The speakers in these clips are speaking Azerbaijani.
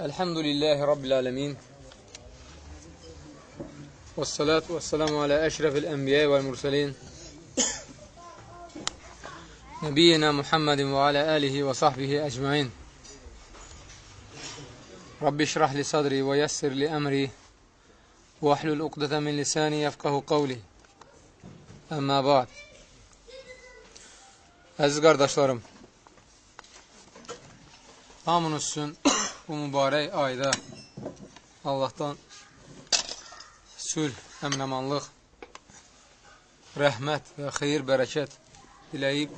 الحمد لله رب العالمين. والصلاة والسلام على أشرف الأنبياء والمرسلين. نبينا محمد وعلى آله وصحبه أجمعين. رب اشرح لي صدري ويسر لي أمري واحلل عقدة من لساني يفقه قولي. ba'd. Əziz qardaşlarım, hamınız üçün bu mübarək ayda Allahdan sülh, əmnəmanlıq, rəhmət və xeyir, bərəkət diləyib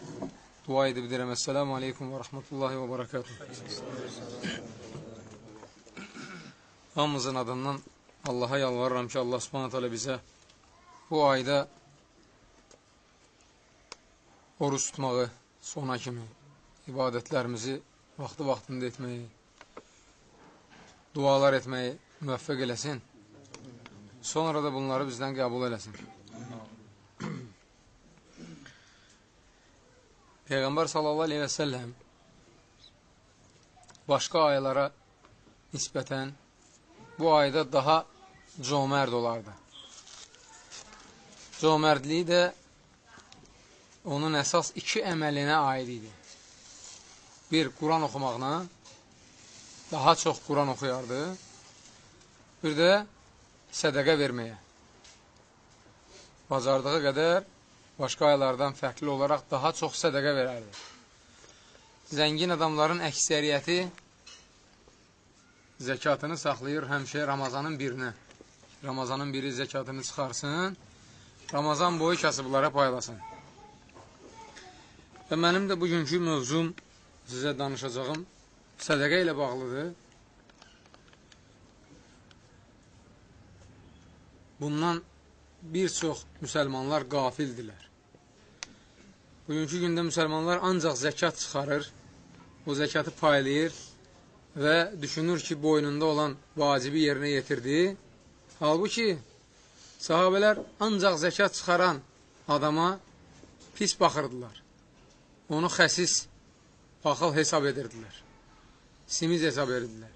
dua edib deyirəm. Əssəlamu aleykum və rəhmətullahi və barakatuhu. Hamımızın adından Allaha yalvarıram ki, Allah subhanət hələ bizə bu ayda oruç tutmağı sona kimi, ibadətlərimizi vaxtı-vaxtında etməyi, dualar etməyi müvəffəq eləsin. Sonra da bunları bizdən qəbul eləsin. Peyğəmbər sallallahu aleyhi və səlləm başqa aylara nisbətən bu ayda daha cömərd olardı. Cömərdliyi də onun əsas iki əməlinə aid idi. Bir, Quran oxumaqla, daha çox Quran oxuyardı. Bir də sədəqə verməyə. Bacardığı qədər başqa aylardan fərqli olaraq daha çox sədəqə verərdi. Zəngin adamların əksəriyyəti zəkatını saxlayır həmişə Ramazanın birinə. Ramazanın biri zəkatını çıxarsın, Ramazan boyu kasıblara paylasın. Və mənim də bugünkü mövzum sizə danışacağım sədəqə ilə bağlıdır. Bundan bir çox müsəlmanlar qafildilər. Bugünkü gündə müsəlmanlar ancaq zəkat çıxarır, o zəkatı paylayır və düşünür ki, boynunda olan vacibi yerinə yetirdi. Halbuki, sahabələr ancaq zəkat çıxaran adama pis baxırdılar. Onu xəsis, baxıl hesab edirdilər. Simiz hesab edirdilər.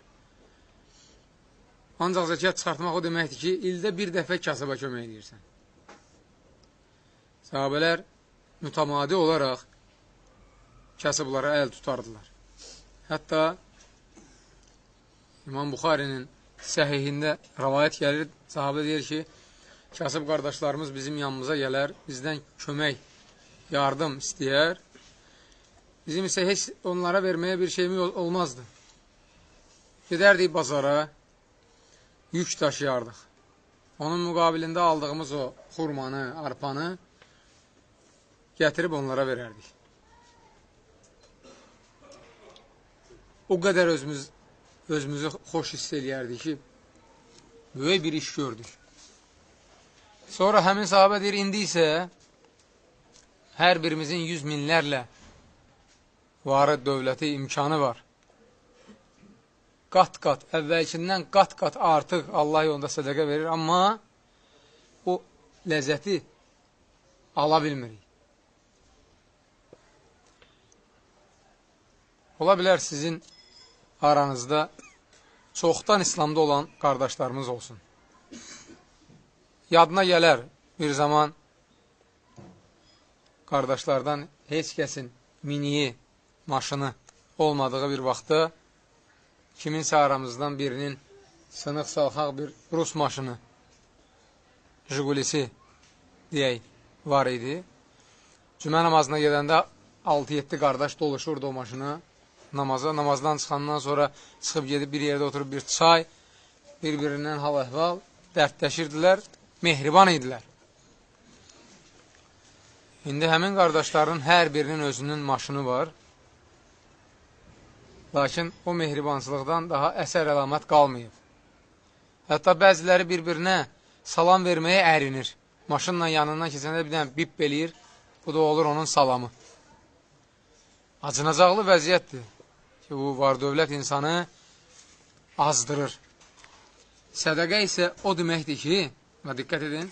Ancaq zəkat çıxartmaq o deməkdir ki, ildə bir dəfə kasaba kömək edirsən. Sahabələr mütəmadi olaraq kasıblara əl tutardılar. Hətta İmam Buxarinin səhihində rəvayət gəlir, sahabə deyir ki, kasıb qardaşlarımız bizim yanımıza gələr, bizdən kömək, yardım istəyər, Bizim isə heç onlara verməyə bir şeyimiz olmazdı. Gedərdik bazara, yük daşıyardıq. Onun müqabilində aldığımız o xurmanı, arpanı gətirib onlara verərdik. O qədər özümüz, özümüzü xoş hiss eləyərdik ki, böyük bir iş gördük. Sonra həmin sahabə deyir, indi isə hər birimizin yüz minlərlə varı dövləti imkanı var. Qat-qat, əvvəlkindən qat-qat artıq Allah yolunda sədəqə verir, amma o ləzzəti ala bilmirik. Ola bilər sizin aranızda çoxdan İslamda olan qardaşlarımız olsun. Yadına gələr bir zaman qardaşlardan heç kəsin miniyi, maşını olmadığı bir vaxtda kiminsə aramızdan birinin sınıq salxaq bir rus maşını Jigulisi deyək var idi. Cümə namazına gedəndə 6-7 qardaş doluşurdu o maşına namaza. Namazdan çıxandan sonra çıxıb gedib bir yerdə oturub bir çay, bir-birindən hal-əhval dərdləşirdilər, mehriban idilər. İndi həmin qardaşların hər birinin özünün maşını var. Lakin o mehribansılıqdan daha əsər əlamət qalmayıb. Hətta bəziləri bir-birinə salam verməyə ərinir. Maşınla yanından keçəndə bir dənə bip eləyir, bu da olur onun salamı. Acınacaqlı vəziyyətdir ki, bu var dövlət insanı azdırır. Sədəqə isə o deməkdir ki, və diqqət edin,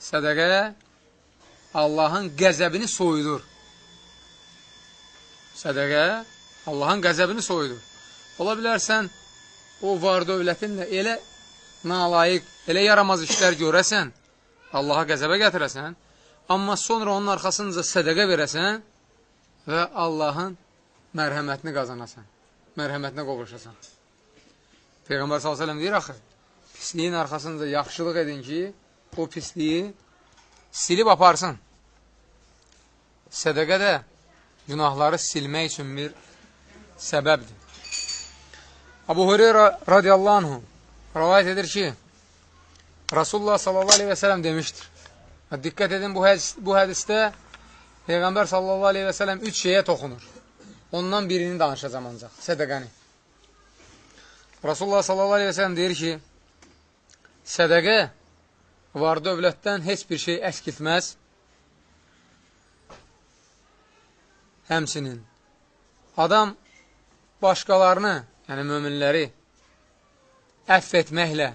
sədəqə Allahın qəzəbini soyudur. Sədəqə Allahın qəzəbini soyudur. Ola bilərsən, o var dövlətinlə elə nalayiq, elə yaramaz işlər görəsən, Allaha qəzəbə gətirəsən, amma sonra onun arxasınca sədəqə verəsən və Allahın mərhəmətini qazanasan, mərhəmətinə qovuşasan. Peyğəmbər s.ə.v deyir axı, pisliyin arxasınca yaxşılıq edin ki, o pisliyi silib aparsın. Sədəqə də günahları silmək üçün bir səbəbdir. Abu Hureyra radiyallahu anhu rəvayət edir ki, Rasulullah sallallahu aleyhi və sələm demişdir. Diqqət edin, bu, hədis, bu hədisdə Peyğəmbər sallallahu aleyhi və sələm üç şeyə toxunur. Ondan birini danışacam ancaq, sədəqəni. Rasulullah sallallahu aleyhi və sələm deyir ki, sədəqə var dövlətdən heç bir şey əskiltməz. Həmsinin adam başqalarını, yəni möminləri əff etməklə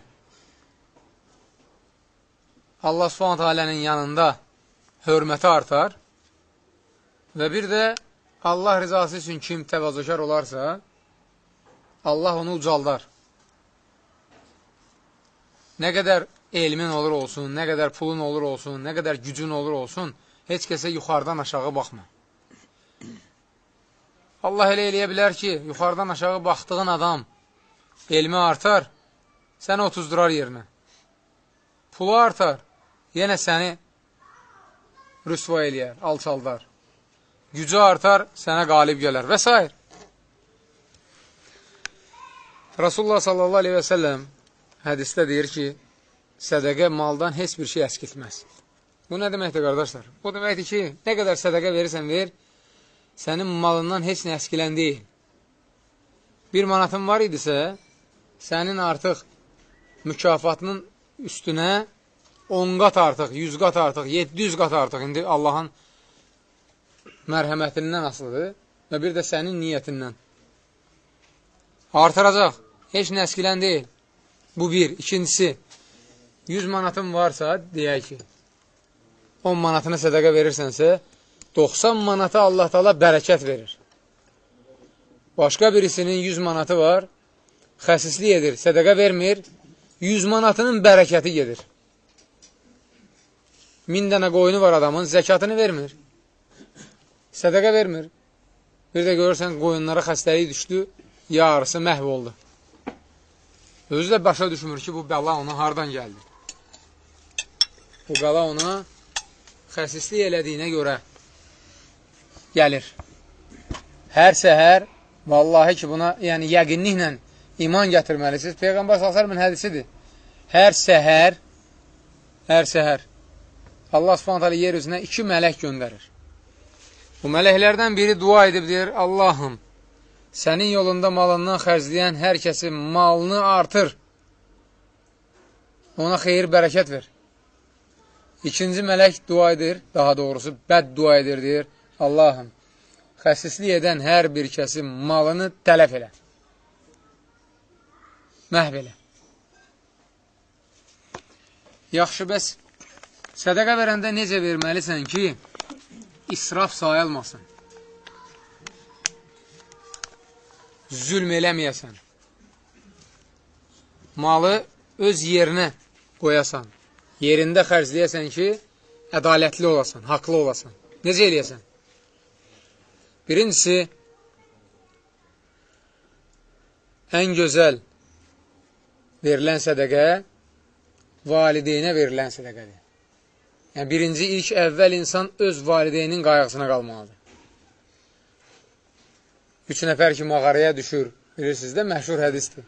Allah subhanət alənin yanında hörməti artar və bir də Allah rizası üçün kim təvazökar olarsa, Allah onu ucaldar. Nə qədər elmin olur olsun, nə qədər pulun olur olsun, nə qədər gücün olur olsun, heç kəsə yuxarıdan aşağı baxma. Allah elə eləyə bilər ki, yuxarıdan aşağı baxdığın adam elmi artar, səni otuzdurar yerinə. Pulu artar, yenə səni rüsva eləyər, alçaldar. Gücü artar, sənə qalib gələr və s. Rasulullah sallallahu aleyhi və səlləm hədisdə deyir ki, sədəqə maldan heç bir şey əskiltməz. Bu nə deməkdir, qardaşlar? Bu deməkdir ki, nə qədər sədəqə verirsən, ver, sənin malından heç nə əskilən deyil. Bir manatın var idisə, sənin artıq mükafatının üstünə 10 qat artıq, 100 qat artıq, 700 qat artıq indi Allahın mərhəmətindən asılıdır və bir də sənin niyyətindən. Artıracaq. Heç nə əskilən deyil. Bu bir. İkincisi, 100 manatın varsa, deyək ki, 10 manatını sədəqə verirsənsə, 90 manata Allah tala bərəkət verir. Başqa birisinin 100 manatı var, xəsislik edir, sədəqə vermir, 100 manatının bərəkəti gedir. 1000 dənə qoyunu var adamın, zəkatını vermir. Sədəqə vermir. Bir də görürsən, qoyunlara xəstəlik düşdü, yarısı məhv oldu. Özü də başa düşmür ki, bu bəla ona hardan gəldi. Bu bəla ona xəsislik elədiyinə görə gəlir. Hər səhər, vallahi ki, buna yəni yəqinliklə iman gətirməlisiniz. Peyğəmbər s.ə.v-in hədisidir. Hər səhər, hər səhər Allah s.ə.v yer üzünə iki mələk göndərir. Bu mələklərdən biri dua edib deyir, Allahım, sənin yolunda malından xərcləyən hər kəsi malını artır, ona xeyir, bərəkət ver. İkinci mələk dua edir, daha doğrusu bəd dua edir, deyir, Allahım, xəsislik edən hər bir kəsi malını tələf elə. Məhv elə. Yaxşı, bəs sədəqə verəndə necə verməlisən ki, israf sayılmasın? zülm eləməyəsən. Malı öz yerinə qoyasan. Yerində xərcləyəsən ki, ədalətli olasan, haqlı olasan. Necə eləyəsən? Birincisi, ən gözəl verilən sədəqə valideynə verilən sədəqədir. Yəni, birinci, ilk əvvəl insan öz valideynin qayğısına qalmalıdır. Üç nəfər ki, mağaraya düşür. Bilirsiniz də, məşhur hədisdir.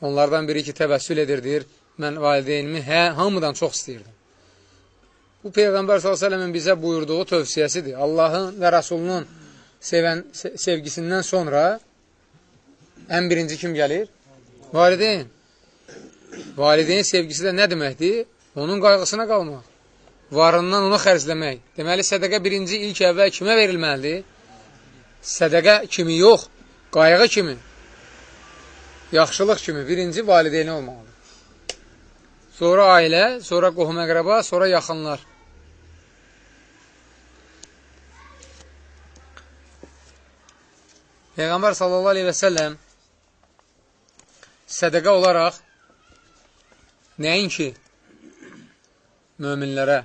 Onlardan biri ki, təvəssül edir, deyir, mən valideynimi hə, hamıdan çox istəyirdim. Bu Peyğəmbər s.ə.v-in bizə buyurduğu tövsiyəsidir. Allahın və Rasulunun sevən, sevgisindən sonra ən birinci kim gəlir? Valideyn. Valideyn sevgisi də nə deməkdir? Onun qayğısına qalmaq. Varından ona xərcləmək. Deməli, sədəqə birinci ilk əvvəl kimə verilməlidir? sədəqə kimi yox, qayğı kimi, yaxşılıq kimi birinci valideyni olmalıdır. Sonra ailə, sonra qohum əqrəba, sonra yaxınlar. Peyğəmbər sallallahu aleyhi və səlləm sədəqə olaraq nəinki möminlərə,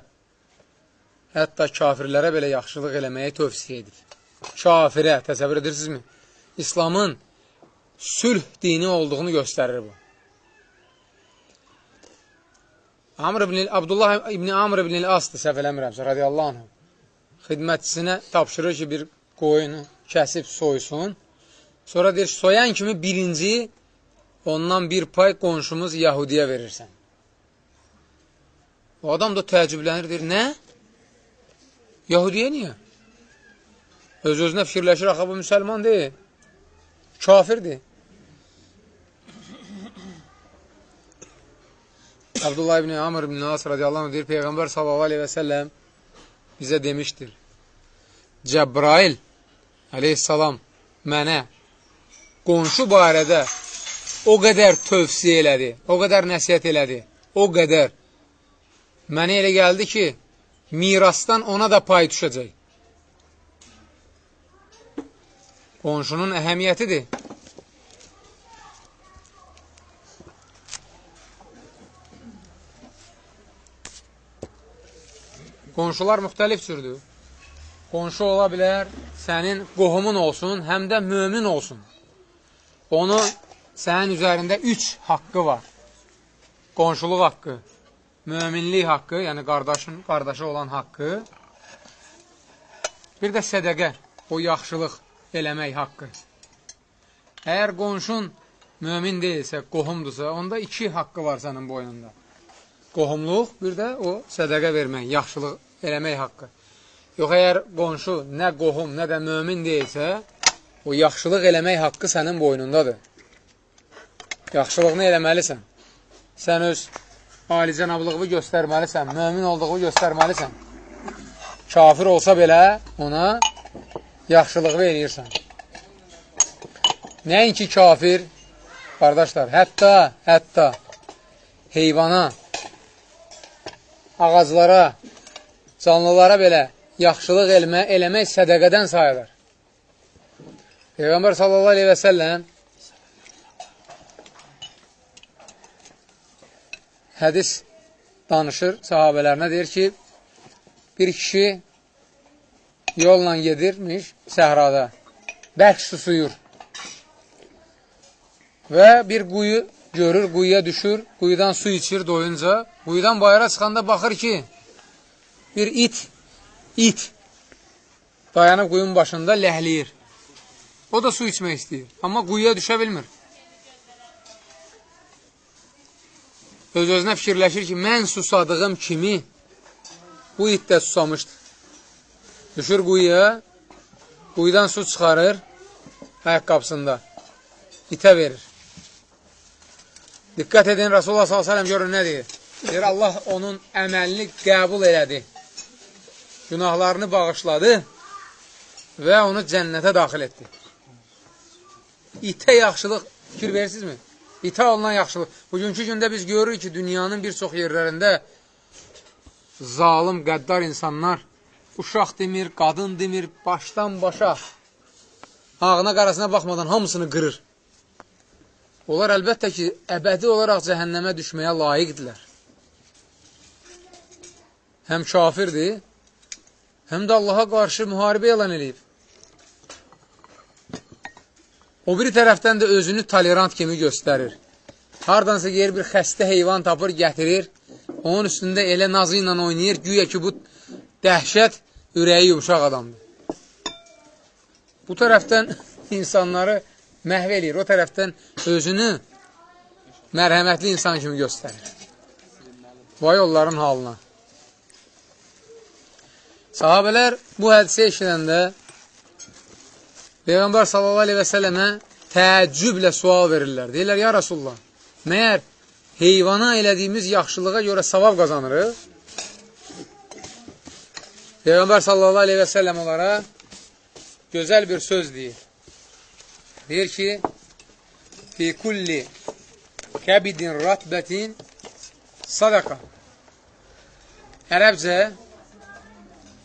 hətta kafirlərə belə yaxşılıq eləməyi tövsiyə edir. Kafirə, təsəvvür edirsinizmi? İslamın sülh dini olduğunu göstərir bu. Amr ibn Abdullah ibn Amr ibn el-Asdır səhv eləmirəmsə radiyallahu anh. Xidmətçisinə tapşırır ki, bir qoyunu kəsib soysun. Sonra deyir, soyan kimi birinci ondan bir pay qonşumuz Yahudiyə verirsən. O adam da təəccüblənir, deyir, nə? Yahudiyə niyə? Öz-özünə fikirləşir, axı bu müsəlman deyil. Kafirdir. Abdullah ibn Amr ibn Nas radiyallahu anh deyir, Peyğəmbər sallallahu aleyhi və səlləm bizə demişdir. Cəbrail aleyhissalam mənə qonşu barədə o qədər tövsiyə elədi, o qədər nəsiyyət elədi, o qədər. Mənə elə gəldi ki, mirasdan ona da pay düşəcək. Qonşunun əhəmiyyətidir. Qonşular müxtəlif cürdür. Qonşu ola bilər, sənin qohumun olsun, həm də mömin olsun. Onu sənin üzərində üç haqqı var. Qonşuluq haqqı, möminlik haqqı, yəni qardaşın, qardaşı olan haqqı, bir də sədəqə, o yaxşılıq eləmək haqqı. Əgər qonşun mömin deyilsə, qohumdursa, onda iki haqqı var sənin boynunda qohumluq, bir də o sədəqə vermək, yaxşılıq eləmək haqqı. Yox, əgər qonşu nə qohum, nə də mömin deyilsə, o yaxşılıq eləmək haqqı sənin boynundadır. Yaxşılığını eləməlisən. Sən öz alicənablığını göstərməlisən, mömin olduğunu göstərməlisən. Kafir olsa belə ona yaxşılığı verirsən. Nəinki kafir, qardaşlar, hətta, hətta heyvana, ağaclara, canlılara belə yaxşılıq elmə, eləmək sədəqədən sayılır. Peyğəmbər sallallahu aleyhi və səlləm hədis danışır sahabələrinə, deyir ki, bir kişi yolla gedirmiş səhrada, bərk susuyur və bir quyu görür, quyuya düşür, quyudan su içir doyunca, quyudan bayıra çıxanda baxır ki, bir it, it dayanıb quyun başında ləhliyir. O da su içmək istəyir, amma quyuya düşə bilmir. Öz-özünə fikirləşir ki, mən susadığım kimi bu it də susamışdır. Düşür quyuya, quyudan su çıxarır ayaqqabısında, itə verir. Diqqət edin, Rasulullah s.ə.v görün nə deyir? Deyir, Allah onun əməlini qəbul elədi. Günahlarını bağışladı və onu cənnətə daxil etdi. İtə yaxşılıq fikir verirsinizmi? İtə olunan yaxşılıq. Bugünkü gündə biz görürük ki, dünyanın bir çox yerlərində zalim, qəddar insanlar uşaq demir, qadın demir, başdan başa ağına qarasına baxmadan hamısını qırır. Onlar əlbəttə ki, əbədi olaraq cəhənnəmə düşməyə layiqdirlər. Həm kafirdir, həm də Allaha qarşı müharibə elan edib. O biri tərəfdən də özünü tolerant kimi göstərir. Hardansa yer bir xəstə heyvan tapır, gətirir, onun üstündə elə nazı ilə oynayır, güya ki, bu dəhşət ürəyi yumuşaq adamdır. Bu tərəfdən insanları məhv eləyir. O tərəfdən özünü mərhəmətli insan kimi göstərir. Vay onların halına. Sahabələr bu hədisə eşidəndə Peyğəmbər sallallahu aleyhi və sələmə təəccüblə sual verirlər. Deyirlər, ya Rasulullah, məyər heyvana elədiyimiz yaxşılığa görə savab qazanırıq? Peyğəmbər sallallahu aleyhi və səlləm onlara gözəl bir söz deyir. Deyir ki, fi kulli kəbidin ratbətin sadaka. Ərəbcə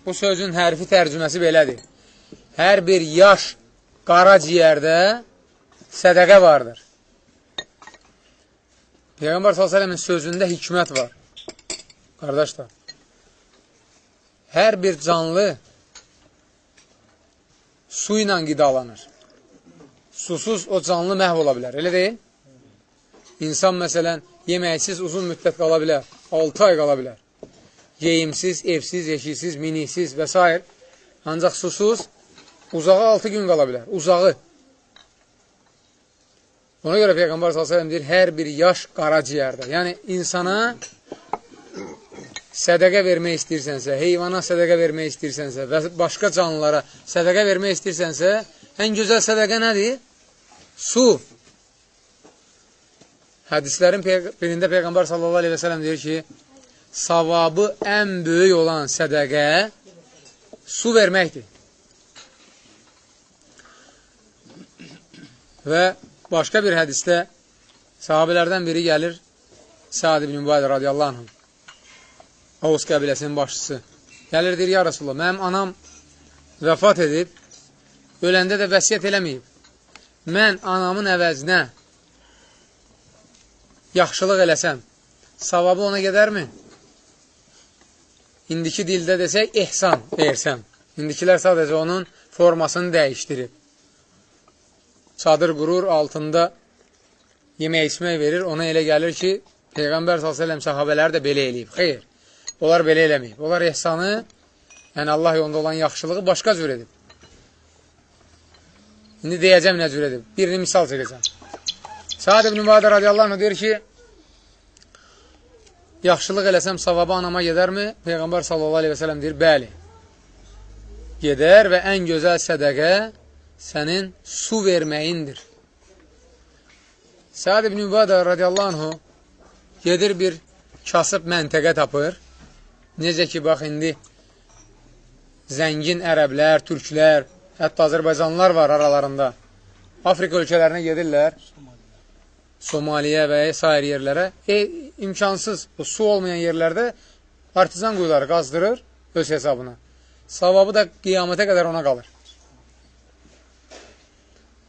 bu sözün hərfi tərcüməsi belədir. Hər bir yaş qara ciyərdə sədəqə vardır. Peyğəmbər s.ə.v-in sözündə hikmət var. Qardaşlar, hər bir canlı su ilə qidalanır. Susuz o canlı məhv ola bilər, elə deyil? İnsan, məsələn, yeməksiz uzun müddət qala bilər, 6 ay qala bilər. Geyimsiz, evsiz, yeşiksiz, miniksiz və s. Ancaq susuz uzağı 6 gün qala bilər, uzağı. Ona görə Peyğəmbər s.ə.v deyir, hər bir yaş qaraciyərdə. Yəni, insana sədəqə vermək istəyirsənsə, heyvana sədəqə vermək istəyirsənsə və başqa canlılara sədəqə vermək istəyirsənsə, ən gözəl sədəqə nədir? Su. Hədislərin birində Peyğəmbər sələm deyir ki, savabı ən böyük olan sədəqə su verməkdir. Və başqa bir hədisdə sahabələrdən biri gəlir, Sa'd ibn Mübadə radiyallahu anh, Avuz qəbiləsinin başçısı. Gəlir, deyir, ya Rasulullah, mənim anam vəfat edib, öləndə də vəsiyyət eləməyib. Mən anamın əvəzinə yaxşılıq eləsəm, savabı ona gedərmi? İndiki dildə desək, ehsan ersəm. İndikilər sadəcə onun formasını dəyişdirib. Çadır qurur, altında yemək içmək verir, ona elə gəlir ki, Peyğəmbər s.ə.v sahabələr də belə eləyib. Xeyr. Onlar belə eləməyib. Onlar ehsanı, yəni Allah yolunda olan yaxşılığı başqa cür edib. İndi deyəcəm nə cür edib. Birini misal çəkəcəm. Sa'd ibn Mübadə radiyallahu anh deyir ki, yaxşılıq eləsəm savabı anama gedərmi? Peyğəmbər sallallahu aleyhi və sələm deyir, bəli. Gedər və ən gözəl sədəqə sənin su verməyindir. Sa'd ibn Mübadə radiyallahu anhu gedir bir kasıb məntəqə tapır Necə ki, bax, indi zəngin ərəblər, türklər, hətta Azərbaycanlılar var aralarında. Afrika ölkələrinə gedirlər. Somaliyə və s. yerlərə. E, imkansız, o su olmayan yerlərdə partizan quyuları qazdırır öz hesabına. Savabı da qiyamətə qədər ona qalır.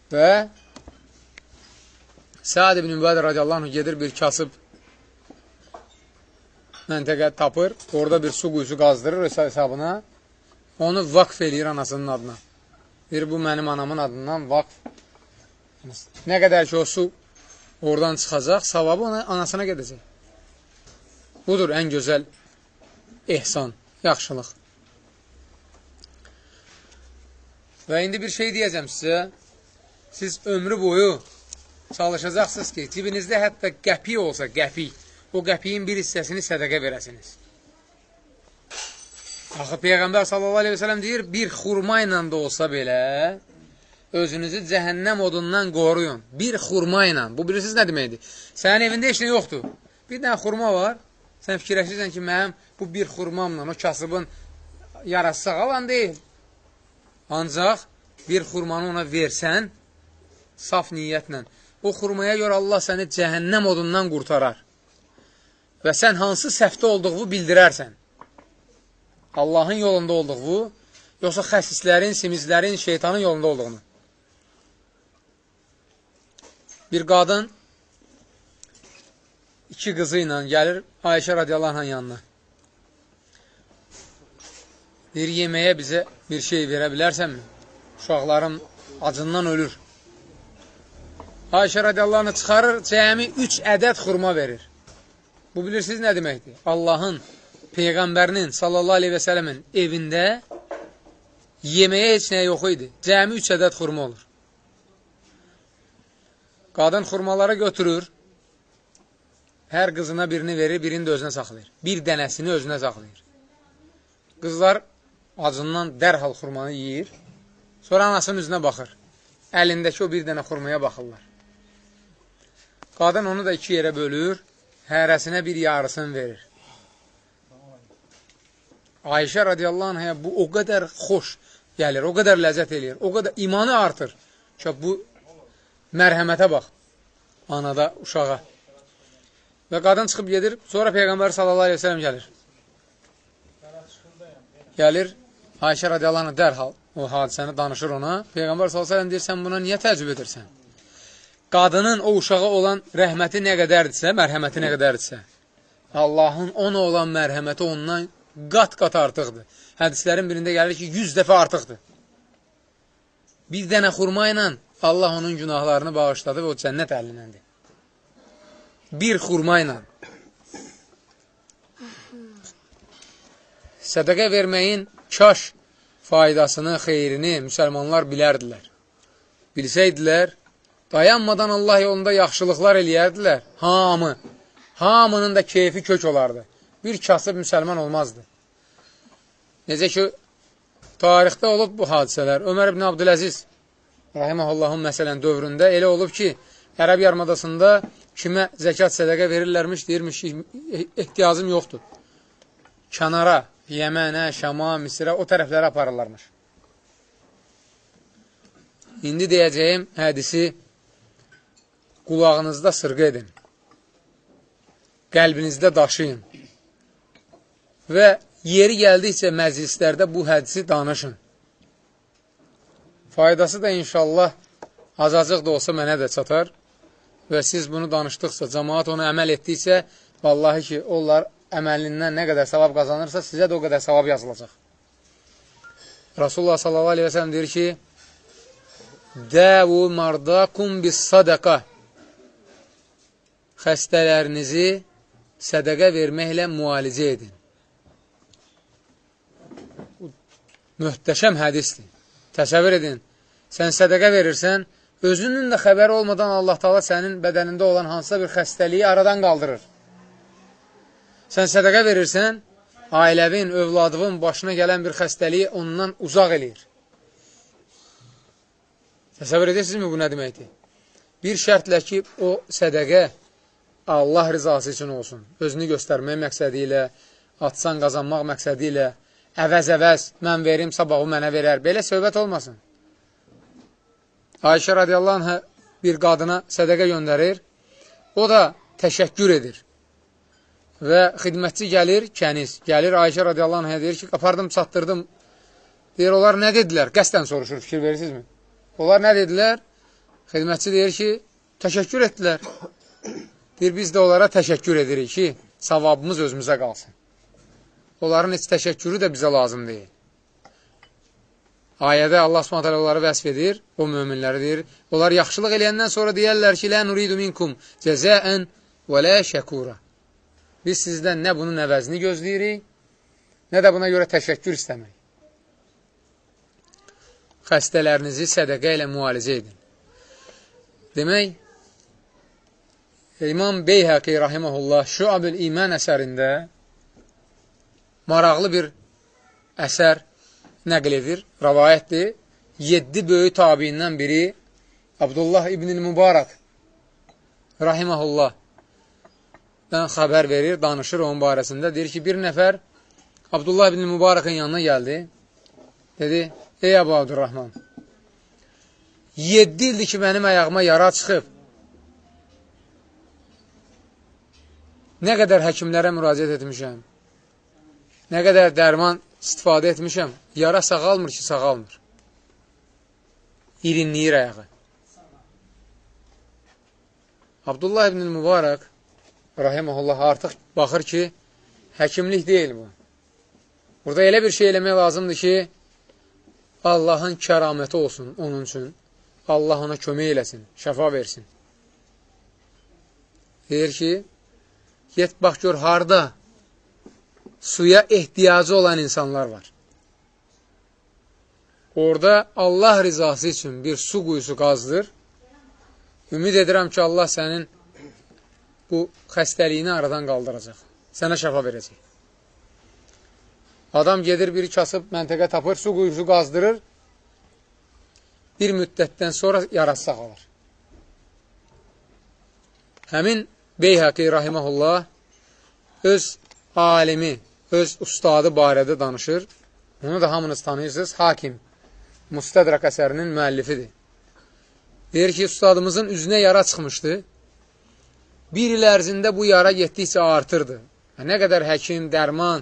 Və Səad ibn Mübədə radiyallahu anh gedir bir kasıb məntəqə tapır, orada bir su quyusu qazdırır hesabına, onu vakf eləyir anasının adına. Deyir, bu mənim anamın adından vakf. Nə qədər ki, o su oradan çıxacaq, savabı ona, anasına gedəcək. Budur ən gözəl ehsan, yaxşılıq. Və indi bir şey deyəcəm sizə. Siz ömrü boyu çalışacaqsınız ki, cibinizdə hətta qəpi olsa, qəpik, o qəpiyin bir hissəsini sədəqə verəsiniz. Axı, Peyğəmbər sallallahu aleyhi ve sellem deyir, bir xurma ilə də olsa belə, özünüzü cəhənnəm odundan qoruyun. Bir xurma ilə. Bu, bilirsiniz nə deməkdir? Sənin evində heç nə yoxdur. Bir dənə xurma var, sən fikirləşirsən ki, mənim bu bir xurmamla o kasıbın yarası sağalan deyil. Ancaq bir xurmanı ona versən, saf niyyətlə, o xurmaya görə Allah səni cəhənnəm odundan qurtarar və sən hansı səhvdə olduğunu bildirərsən. Allahın yolunda olduğunu, yoxsa xəsislərin, simizlərin, şeytanın yolunda olduğunu. Bir qadın iki qızı ilə gəlir Ayşə radiyallahu anh yanına. Deyir, yeməyə bizə bir şey verə bilərsənmi? Uşaqlarım acından ölür. Ayşə radiyallahu anh çıxarır, cəmi üç ədəd xurma verir. Bu bilirsiniz nə deməkdir? Allahın, Peyğəmbərinin sallallahu aleyhi və sələmin evində yeməyə heç nəyə yox idi. Cəmi üç ədəd xurma olur. Qadın xurmaları götürür, hər qızına birini verir, birini də özünə saxlayır. Bir dənəsini özünə saxlayır. Qızlar acından dərhal xurmanı yeyir, sonra anasının üzünə baxır. Əlindəki o bir dənə xurmaya baxırlar. Qadın onu da iki yerə bölür, hərəsinə bir yarısını verir. Ayşə radiyallahu anhaya bu o qədər xoş gəlir, o qədər ləzzət eləyir, o qədər imanı artır ki, bu mərhəmətə bax, anada, uşağa. Və qadın çıxıb gedir, sonra Peyğəmbər sallallahu aleyhi ve sellem gəlir. Gəlir, Ayşə radiyallahu anh dərhal o hadisəni danışır ona. Peyğəmbər sallallahu aleyhi ve sellem deyir, sən buna niyə təəccüb edirsən? Qadının o uşağa olan rəhməti nə qədərdirsə, mərhəməti nə qədərdirsə, Allahın ona olan mərhəməti ondan qat-qat artıqdır. Hədislərin birində gəlir ki, 100 dəfə artıqdır. Bir dənə xurma ilə Allah onun günahlarını bağışladı və o cənnət əhlindəndir. Bir xurma ilə. Sədəqə verməyin kaş faydasını, xeyrini müsəlmanlar bilərdilər. Bilsəydilər, dayanmadan Allah yolunda yaxşılıqlar eləyərdilər. Hamı, hamının da keyfi kök olardı. Bir kasıb müsəlman olmazdı. Necə ki, tarixdə olub bu hadisələr. Ömər ibn Abdüləziz, rahiməhullahın məsələn dövründə elə olub ki, Ərəb yarımadasında kimə zəkat sədəqə verirlərmiş, deyirmiş ki, ehtiyacım yoxdur. Kənara, Yəmənə, Şama, Misirə, o tərəflərə aparırlarmış. İndi deyəcəyim hədisi qulağınızda sırğı edin. Qəlbinizdə daşıyın. Və yeri gəldikcə məclislərdə bu hədisi danışın. Faydası da inşallah azacıq da olsa mənə də çatar və siz bunu danışdıqsa, cəmaat onu əməl etdiksə, vallahi ki, onlar əməlindən nə qədər savab qazanırsa, sizə də o qədər savab yazılacaq. Rasulullah sallallahu aleyhi və sələm deyir ki, Dəvu mardakum bis sadəqa Xəstələrinizi sədəqə verməklə müalicə edin. Möhtəşəm hədisdir. Təsəvvür edin, sən sədəqə verirsən, özünün də xəbəri olmadan Allah-u Teala sənin bədənində olan hansısa bir xəstəliyi aradan qaldırır. Sən sədəqə verirsən, ailəvin, övladının başına gələn bir xəstəliyi ondan uzaq eləyir. Təsəvvür edirsinizmi bu nə deməkdir? Bir şərtlə ki, o sədəqə Allah rizası üçün olsun. Özünü göstərmək məqsədi ilə, atsan qazanmaq məqsədi ilə, əvəz-əvəz, mən verim, sabahı mənə verər. Belə söhbət olmasın. Ayşə radiyallahu anh bir qadına sədəqə göndərir, o da təşəkkür edir. Və xidmətçi gəlir, kəniz, gəlir Ayşə radiyallahu anhə deyir ki, qapardım, çatdırdım. Deyir, onlar nə dedilər? Qəsdən soruşur, fikir verirsinizmi? Onlar nə dedilər? Xidmətçi deyir ki, təşəkkür etdilər. Deyir, biz də onlara təşəkkür edirik ki, savabımız özümüzə qalsın. Onların heç təşəkkürü də bizə lazım deyil. Ayədə Allah s.ə. onları vəsf edir, o möminləri deyir. Onlar yaxşılıq eləyəndən sonra deyərlər ki, Lə nuridu minkum cəzəən və lə şəkura. Biz sizdən nə bunun əvəzini gözləyirik, nə də buna görə təşəkkür istəmək. Xəstələrinizi sədəqə ilə müalicə edin. Demək, İmam Beyhəqi rahiməhullah Şuab-ül İman əsərində maraqlı bir əsər nəql edir, rəvayətdir. Yeddi böyük tabiindən biri Abdullah ibn-i Mübarək rahiməhullah xəbər verir, danışır onun barəsində. Deyir ki, bir nəfər Abdullah ibn Mübarəkin yanına gəldi. Dedi, ey Əbu Abdurrahman, 7 ildir ki, mənim ayağıma yara çıxıb. Nə qədər həkimlərə müraciət etmişəm, nə qədər dərman istifadə etmişəm, yara sağalmır ki, sağalmır. İrinliyir ayağı. Abdullah ibn Mübarək rahiməhullah artıq baxır ki, həkimlik deyil bu. Burada elə bir şey eləmək lazımdır ki, Allahın kəraməti olsun onun üçün. Allah ona kömək eləsin, şəfa versin. Deyir ki, get bax gör, harada suya ehtiyacı olan insanlar var. Orada Allah rizası üçün bir su quyusu qazdır. Ümid edirəm ki, Allah sənin bu xəstəliyini aradan qaldıracaq. Sənə şəfa verəcək. Adam gedir, bir kasıb məntəqə tapır, su quyusu qazdırır. Bir müddətdən sonra yarası sağalır. Həmin Beyhəqi rahiməhullah öz alimi, öz ustadı barədə danışır. Onu da hamınız tanıyırsınız. Hakim, Mustədrak əsərinin müəllifidir. Deyir ki, ustadımızın üzünə yara çıxmışdı. Bir il ərzində bu yara getdikcə artırdı. Nə qədər həkim, dərman,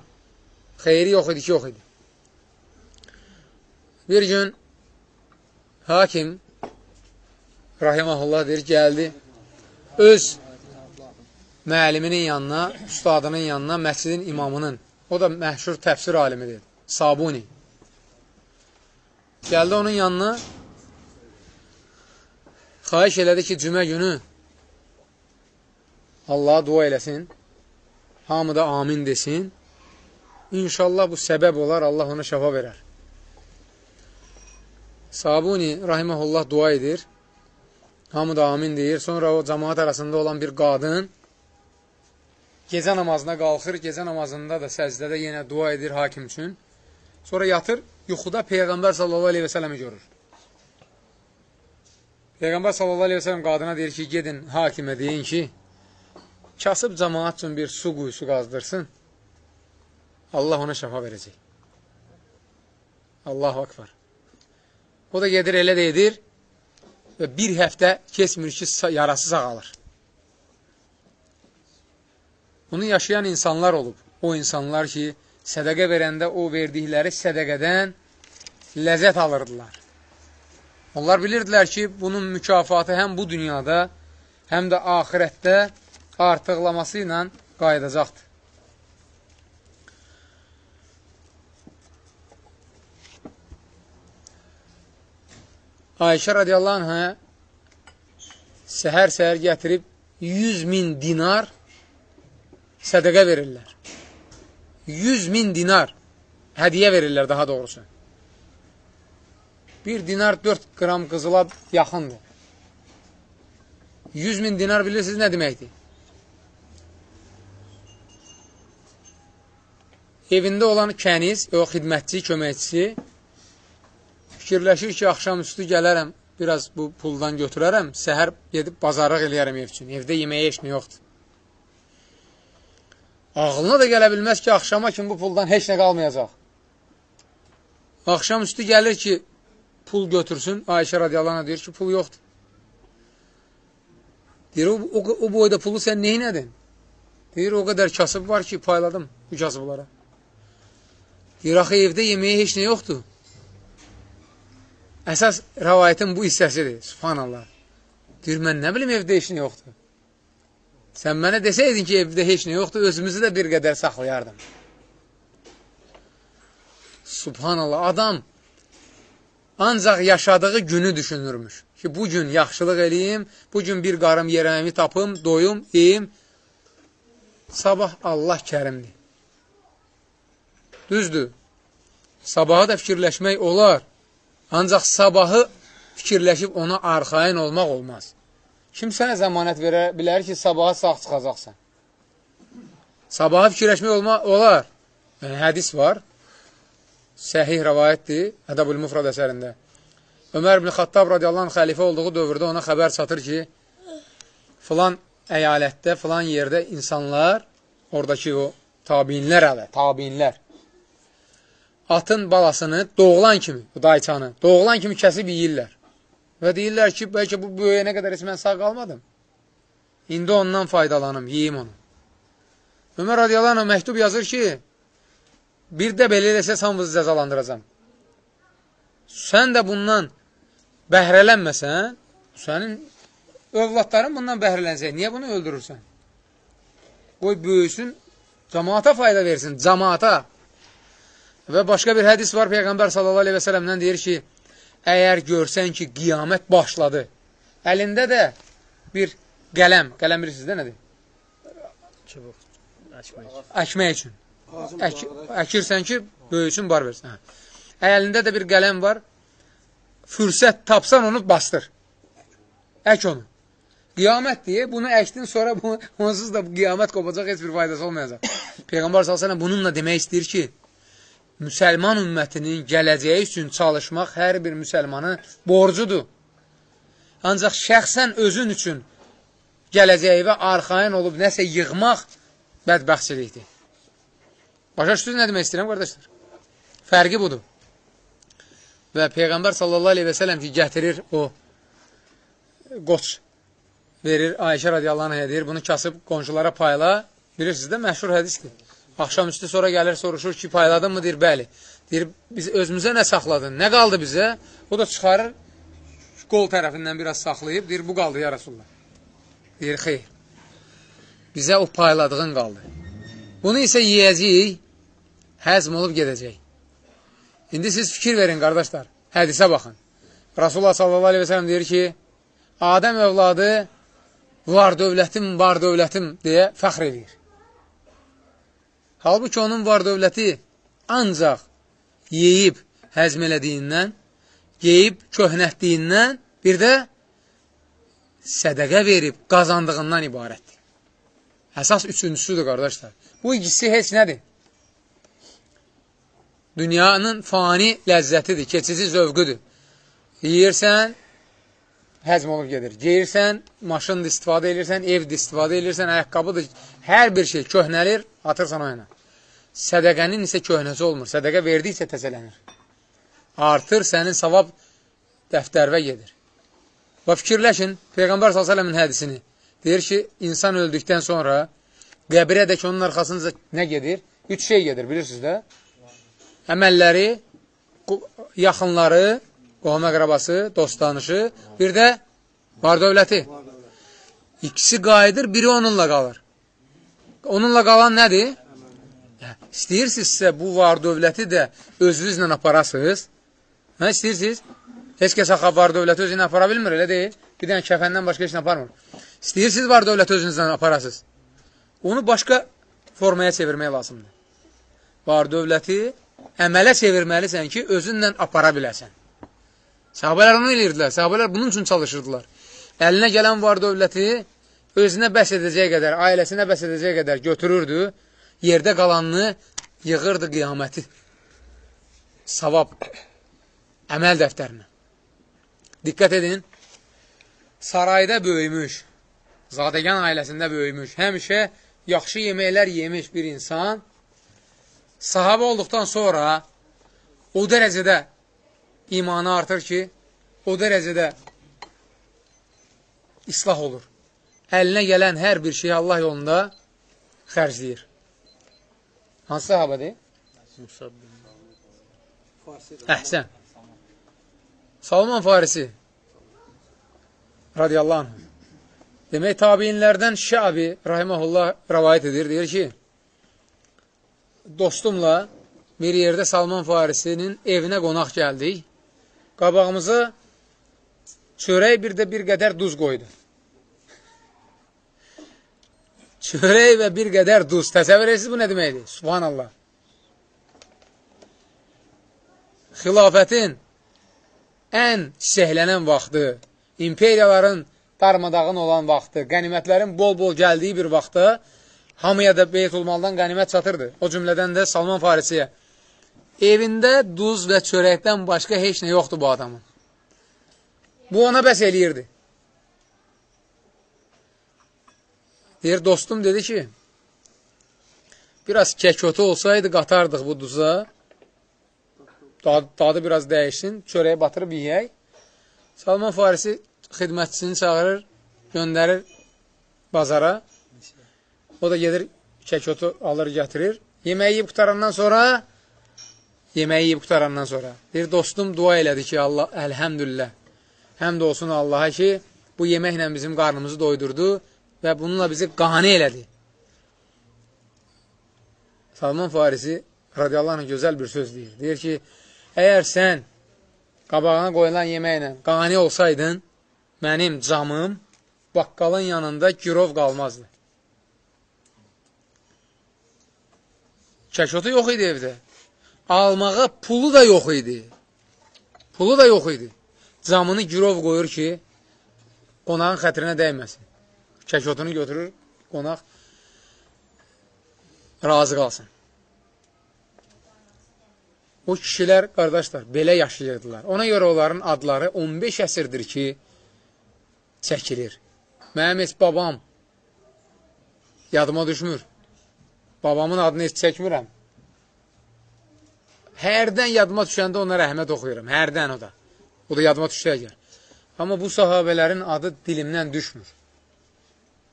xeyri yox idi ki, yox idi. Bir gün hakim rahiməhullah deyir, gəldi öz müəlliminin yanına, ustadının yanına, məscidin imamının, o da məşhur təfsir alimidir, Sabuni. Gəldi onun yanına, xahiş elədi ki, cümə günü Allaha dua eləsin, hamı da amin desin. İnşallah bu səbəb olar, Allah ona şəfa verər. Sabuni, rahiməhullah dua edir. Hamı da amin deyir. Sonra o cəmaat arasında olan bir qadın gecə namazına qalxır. Gecə namazında da səzdədə yenə dua edir hakim üçün. Sonra yatır, yuxuda Peyğəmbər sallallahu aleyhi və sələmi görür. Peyğəmbər sallallahu aleyhi və sələm qadına deyir ki, gedin hakimə deyin ki, kasıb cəmaat üçün bir su quyusu qazdırsın. Allah ona şəfa verəcək. Allahu akbar. O da gedir, elə də edir və bir həftə kesmir ki, yarası sağalır. Bunu yaşayan insanlar olub. O insanlar ki, sədəqə verəndə o verdikləri sədəqədən ləzzət alırdılar. Onlar bilirdilər ki, bunun mükafatı həm bu dünyada, həm də ahirətdə artıqlaması ilə qayıdacaqdır. Ayşə radiyallahu anhə səhər-səhər gətirib 100 min dinar sədəqə verirlər. 100 min dinar hədiyə verirlər daha doğrusu. Bir dinar 4 qram qızıla yaxındır. 100 min dinar bilirsiniz nə deməkdir? Evində olan kəniz, o xidmətçi, köməkçisi fikirləşir ki, axşam üstü gələrəm, biraz bu puldan götürərəm, səhər gedib bazarlıq eləyərəm ev üçün. Evdə yeməyə heç nə yoxdur. Ağlına da gələ bilməz ki, axşama kimi bu puldan heç nə qalmayacaq. Axşam üstü gəlir ki, pul götürsün. Ayşə radiyallahu deyir ki, pul yoxdur. Deyir, o, o, o boyda pulu sən neynədin? Deyir, o qədər kasıb var ki, payladım bu kasıblara. Deyir, axı evdə yeməyə heç nə yoxdur. Əsas rəvayətin bu hissəsidir. Subhanallah. Deyir, mən nə bilim evdə heç nə yoxdur. Sən mənə desəydin ki, evdə heç nə yoxdur, özümüzü də bir qədər saxlayardım. Subhanallah. Adam ancaq yaşadığı günü düşünürmüş. Ki, bu gün yaxşılıq eləyim, bu gün bir qarım yerəməmi tapım, doyum, yeyim. Sabah Allah kərimdir. Düzdür. Sabaha da fikirləşmək olar. Ancaq sabahı fikirləşib ona arxain olmaq olmaz. Kim sənə zəmanət verə bilər ki, sabaha sağ çıxacaqsan? Sabaha fikirləşmək olma, olar. Yəni, hədis var. Səhih rəvayətdir. Ədəbül Mufrad əsərində. Ömər ibn Xattab radiyallahu anh xəlifə olduğu dövrdə ona xəbər çatır ki, filan əyalətdə, filan yerdə insanlar, oradakı o tabinlər ələ, tabinlər, atın balasını doğulan kimi, bu dayçanı, doğulan kimi kəsib yeyirlər. Və deyirlər ki, bəlkə bu böyüyənə qədər heç mən sağ qalmadım. İndi ondan faydalanım, yeyim onu. Ömər radiyallahu anh məktub yazır ki, bir də belə eləsə hamınızı cəzalandıracam. Sən də bundan bəhrələnməsən, sənin övladların bundan bəhrələnsə, niyə bunu öldürürsən? Qoy böyüsün, cəmaata fayda versin, cəmaata. Və başqa bir hədis var, Peyğəmbər sallallahu aleyhi və sələmdən deyir ki, əgər görsən ki, qiyamət başladı, əlində də bir qələm, qələm bilirsiniz də nədir? Çubuq, əkmək. Əkmək üçün. Ək, əkirsən ki, böyüsün, bar versin. Hə. Əlində də bir qələm var, fürsət tapsan onu bastır. Ək onu. Qiyamət deyə bunu əkdin, sonra bu, onsuz da bu qiyamət qopacaq, heç bir faydası olmayacaq. Peyğəmbər sallallahu bununla demək istəyir ki, müsəlman ümmətinin gələcəyi üçün çalışmaq hər bir müsəlmanın borcudur. Ancaq şəxsən özün üçün gələcəyi və arxain olub nəsə yığmaq bədbəxtçilikdir. Başa düşdünüz nə demək istəyirəm, qardaşlar? Fərqi budur. Və Peyğəmbər sallallahu aleyhi və sələm ki, gətirir o qoç verir, Ayşə radiyallahu anh deyir, bunu kasıb qonşulara payla. Bilirsiniz də, məşhur hədisdir. Axşamüstü sonra gəlir, soruşur ki, payladın mı? Deyir, bəli. Deyir, biz özümüzə nə saxladın? Nə qaldı bizə? O da çıxarır, qol tərəfindən biraz saxlayıb, deyir, bu qaldı ya Rasulullah. Deyir, xeyr. Bizə o payladığın qaldı. Bunu isə yiyəcəyik, həzm olub gedəcək. İndi siz fikir verin, qardaşlar. Hədisə baxın. Rasulullah sallallahu aleyhi və sələm deyir ki, Adəm övladı var dövlətim, var dövlətim deyə fəxr edir. Halbuki onun var dövləti ancaq yeyib həzm elədiyindən, yeyib köhnətdiyindən, bir də sədəqə verib qazandığından ibarətdir. Əsas üçüncüsüdür, qardaşlar. Bu ikisi heç nədir? Dünyanın fani ləzzətidir, keçici zövqüdür. Yeyirsən, həzm olub gedir. Geyirsən, maşındır istifadə edirsən, evdir istifadə edirsən, ayaqqabıdır, hər bir şey köhnəlir, atırsan o yana. Sədəqənin isə köhnəsi olmur. Sədəqə verdikcə təzələnir. Artır sənin savab dəftərvə gedir. Və fikirləşin, Peyğəmbər s.ə.v-in hədisini. Deyir ki, insan öldükdən sonra qəbirə də ki, onun arxasınca nə gedir? Üç şey gedir, bilirsiniz də? Əməlləri, yaxınları, qohum əqrabası, dostanışı, bir də var dövləti. İkisi qayıdır, biri onunla qalır. Onunla qalan nədir? İstəyirsinizsə bu var dövləti də özünüzlə aparasınız. Hə, istəyirsiniz? Heç kəs axı var dövləti özünlə apara bilmir, elə deyil. Bir dənə kəfəndən başqa heç nə aparmır. İstəyirsiniz var dövləti özünüzlə aparasınız. Onu başqa formaya çevirmək lazımdır. Var dövləti əmələ çevirməlisən ki, özünlə apara biləsən. Sahabələr onu eləyirdilər. Sahabələr bunun üçün çalışırdılar. Əlinə gələn var dövləti özünə bəs edəcək qədər, ailəsinə bəs edəcək qədər götürürdü, yerdə qalanını yığırdı qiyaməti. Savab, əməl dəftərinə. Diqqət edin, sarayda böyümüş, zadəgan ailəsində böyümüş, həmişə yaxşı yeməklər yemiş bir insan, sahabə olduqdan sonra o dərəcədə imanı artır ki, o dərəcədə islah olur. Əlinə gələn hər bir şeyi Allah yolunda xərcləyir. Hansı sahabədir? Musa bin Əhsən. Salman Farisi radiyallahu anh. Demək, tabiinlərdən Şəbi rahiməhullah rəvayət edir. Deyir ki, dostumla bir yerdə Salman Farisinin evinə qonaq gəldik. Qabağımıza çörək bir də bir qədər duz qoydu. Çörək və bir qədər duz. Təsəvvür edirsiniz bu nə deməkdir? Subhanallah. Xilafətin ən çiçəklənən vaxtı, imperiyaların darmadağın olan vaxtı, qənimətlərin bol-bol gəldiyi bir vaxtda hamıya da Beytulmaldan qənimət çatırdı. O cümlədən də Salman Farisiyə. Evində duz və çörəkdən başqa heç nə yoxdur bu adamın. Bu ona bəs eləyirdi. Deyir, dostum dedi ki, biraz kəkotu olsaydı qatardıq bu duza, dadı, dadı biraz dəyişsin, çörəyə batırıb yiyək. Salman Farisi xidmətçisini çağırır, göndərir bazara. O da gedir, kəkotu alır, gətirir. Yeməyi yiyib qutarandan sonra, yeməyi yiyib qutarandan sonra, deyir, dostum dua elədi ki, Allah, əlhəmdülillah, həmd olsun Allaha ki, bu yeməklə bizim qarnımızı doydurdu və bununla bizi qani elədi. Salman Farisi radiyallahu anh gözəl bir söz deyir. Deyir ki, əgər sən qabağına qoyulan yeməklə qani olsaydın, mənim camım baqqalın yanında girov qalmazdı. Kəşotu yox idi evdə. Almağa pulu da yox idi. Pulu da yox idi. Camını girov qoyur ki, qonağın xətrinə dəyməsin. Kəşotunu götürür, qonaq razı qalsın. O kişilər, qardaşlar, belə yaşayırdılar. Ona görə onların adları 15 əsrdir ki, çəkilir. Mənim heç babam yadıma düşmür. Babamın adını heç çəkmirəm. Hərdən yadıma düşəndə ona rəhmət oxuyuram. Hərdən o da. O da yadıma düşəcək. Amma bu sahabələrin adı dilimdən düşmür.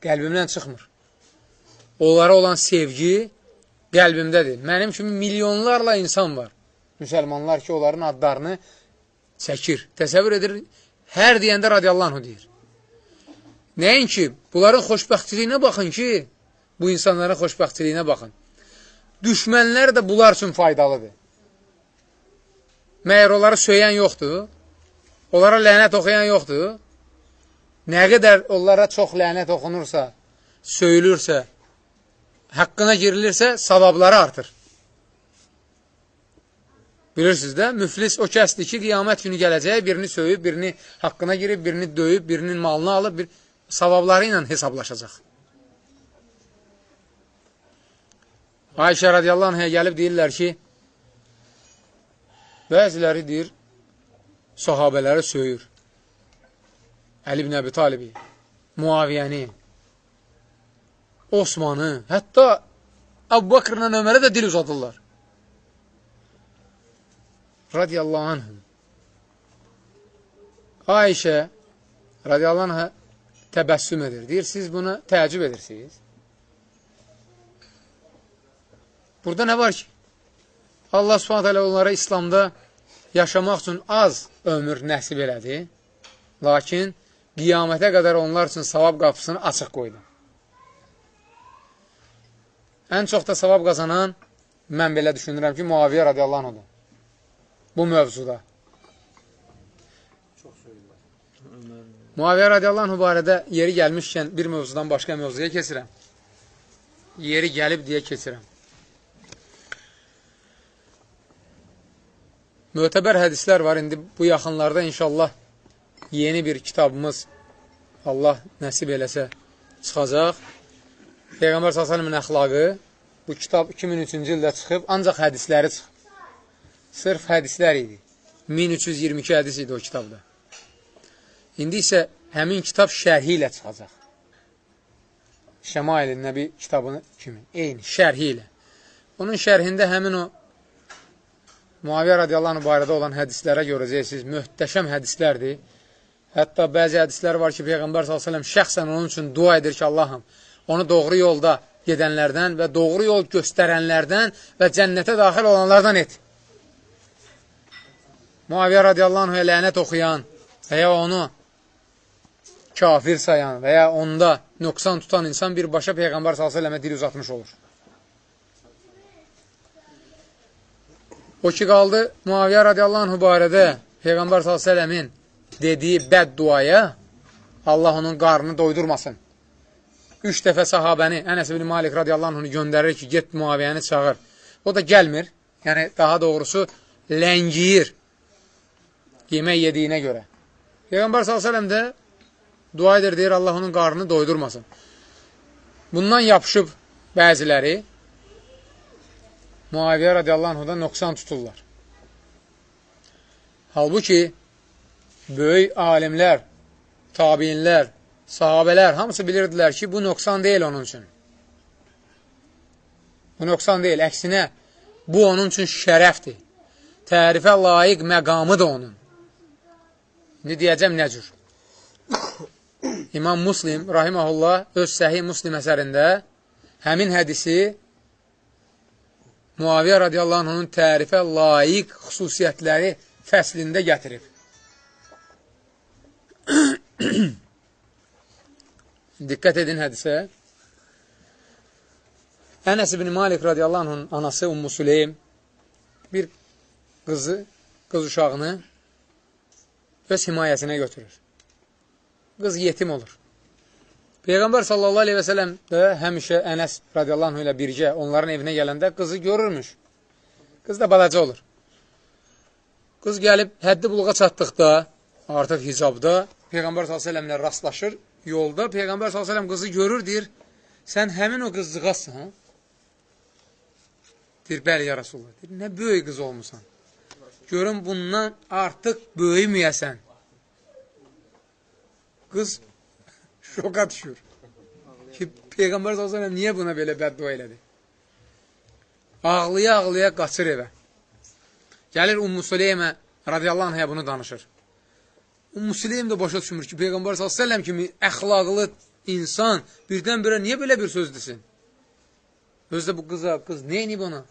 Qəlbimdən çıxmır. Onlara olan sevgi qəlbimdədir. Mənim kimi milyonlarla insan var. Müsəlmanlar ki, onların adlarını çəkir. Təsəvvür edir, Hər deyəndə radiyallahu deyir. Nəinki, bunların xoşbəxtliyinə baxın ki, bu insanların xoşbəxtliyinə baxın. Düşmənlər də bunlar üçün faydalıdır. Məyər onları söyən yoxdur? Onlara lənət oxuyan yoxdur? Nə qədər onlara çox lənət oxunursa, söyülürsə, haqqına girilirsə, savabları artır. Bilirsiniz də, müflis o kəsdir ki, qiyamət günü gələcək, birini söyüb, birini haqqına girib, birini döyüb, birinin malını alıb, bir savabları ilə hesablaşacaq. Ayşə radiyallahu anhaya gəlib deyirlər ki, bəziləri deyir, sahabələri söyür. Əli ibn Əbi Talibi, Muaviyyəni, Osmanı, hətta Əbu Bakrla Ömərə də dil uzadırlar. Radiyallahu anhüm. Ayşə radiyallahu anhə təbəssüm edir. Deyir, siz buna təəccüb edirsiniz. Burada nə var ki? Allah subhanət hələ onlara İslamda yaşamaq üçün az ömür nəsib elədi. Lakin qiyamətə qədər onlar üçün savab qapısını açıq qoydu. Ən çox da savab qazanan mən belə düşünürəm ki, Muaviyyə radiyallahu anhudur. Bu mövzuda. Muaviyyə radiyallahu anhu barədə yeri gəlmişkən bir mövzudan başqa mövzuya keçirəm. Yeri gəlib deyə keçirəm. Mötəbər hədislər var. İndi bu yaxınlarda inşallah yeni bir kitabımız Allah nəsib eləsə çıxacaq. Peyğəmbər s.ə.v-in əxlaqı bu kitab 2003-cü ildə çıxıb, ancaq hədisləri çıxıb. Sırf hədislər idi. 1322 hədis idi o kitabda. İndi isə həmin kitab şərhi ilə çıxacaq. Şəmail-i Nəbi kitabını kimi, eyni, şərhi ilə. Onun şərhində həmin o Muaviyyə radiyallahu barədə olan hədislərə görəcəksiniz. Möhtəşəm hədislərdir. Hətta bəzi hədislər var ki, Peyğəmbər s.ə.v şəxsən onun üçün dua edir ki, Allahım, onu doğru yolda gedənlərdən və doğru yol göstərənlərdən və cənnətə daxil olanlardan et. Muaviyyə radiyallahu anhə lənət oxuyan və ya onu kafir sayan və ya onda nöqsan tutan insan birbaşa Peyğəmbər s.ə.və dil uzatmış olur. O ki, qaldı Muaviyyə radiyallahu anh barədə Peyğəmbər s.ə.v-in dediyi bəd duaya Allah onun qarnını doydurmasın. Üç dəfə sahabəni Ənəs ibn Malik radiyallahu anh göndərir ki, get Muaviyyəni çağır. O da gəlmir. Yəni, daha doğrusu ləngiyir yemək yediyinə görə. Peyğəmbər s.ə.v də dua edir, deyir Allah onun qarnını doydurmasın. Bundan yapışıb bəziləri Muaviyyə radiyallahu anhudan nöqsan tuturlar. Halbuki, böyük alimlər, tabinlər, sahabələr hamısı bilirdilər ki, bu nöqsan deyil onun üçün. Bu nöqsan deyil, əksinə, bu onun üçün şərəfdir. Tərifə layiq məqamı da onun. İndi deyəcəm nə cür. İmam Muslim, rahiməhullah, öz səhih Muslim əsərində həmin hədisi Muaviyyə radiyallahu anh'ın tərifə layiq xüsusiyyətləri fəslində gətirib. Diqqət edin hədisə. Ənəs ibn Malik radiyallahu anh'ın anası Ummu Süleym bir qızı, qız uşağını öz himayəsinə götürür. Qız yetim olur. Peyğəmbər sallallahu aleyhi və sələm də həmişə Ənəs radiyallahu ilə birgə onların evinə gələndə qızı görürmüş. Qız da balaca olur. Qız gəlib həddi buluğa çatdıqda, artıq hicabda Peyğəmbər s.ə.v ilə rastlaşır. Yolda Peyğəmbər s.ə.v qızı görür, deyir, sən həmin o qızcıqasın? Deyir, bəli, ya Rasulullah. Deyir, nə böyük qız olmusan. Görün, bundan artıq böyüməyəsən. Qız şoka düşür. Ki, Peyğəmbər s.ə.v niyə buna belə bəddua elədi? Ağlaya-ağlaya qaçır evə. Gəlir Ummu Süleymə radiyallahu anhaya bunu danışır. Süleym də başa düşmür ki, Peyğəmbər s.ə.v kimi əxlaqlı insan birdən-birə niyə belə bir söz desin? Özdə bu qıza, qız neyini buna?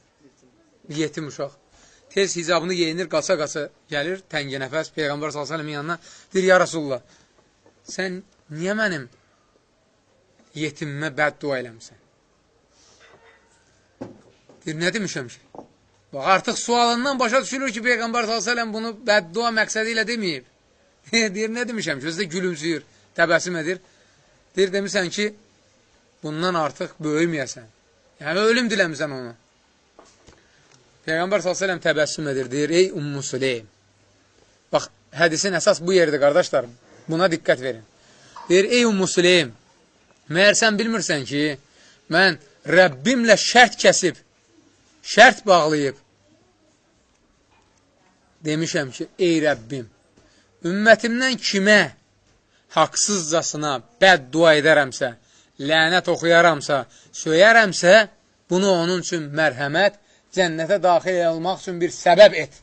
Yetim uşaq. tez hicabını geyinir, qaça-qaça gəlir, təngi nəfəs Peyğəmbər s.ə.v-in yanına. Deyir, ya Rasulullah, sən niyə mənim yetimimə bəddua eləmsən? Deyir, nə demişəm ki? Bax, artıq sualından başa düşülür ki, Peyğəmbər s.ə.v bunu bəddua məqsədi ilə deməyib. Deyir, nə demişəm ki? Özü də gülümsüyür, təbəssüm edir. Deyir, demişsən ki, bundan artıq böyüməyəsən. Yəni, ölüm diləmirsən ona. Peyğəmbər s.ə.v təbəssüm edir, deyir, ey Ummu Süleym. Bax, hədisin əsas bu yerdir, qardaşlarım. Buna diqqət verin. Deyir, ey Ummu Süleym, məyər sən bilmirsən ki, mən Rəbbimlə şərt kəsib, şərt bağlayıb, demişəm ki, ey Rəbbim, ümmətimdən kimə haqsızcasına bəddua edərəmsə, lənət oxuyaramsa, söyərəmsə, bunu onun üçün mərhəmət, cənnətə daxil olmaq üçün bir səbəb et.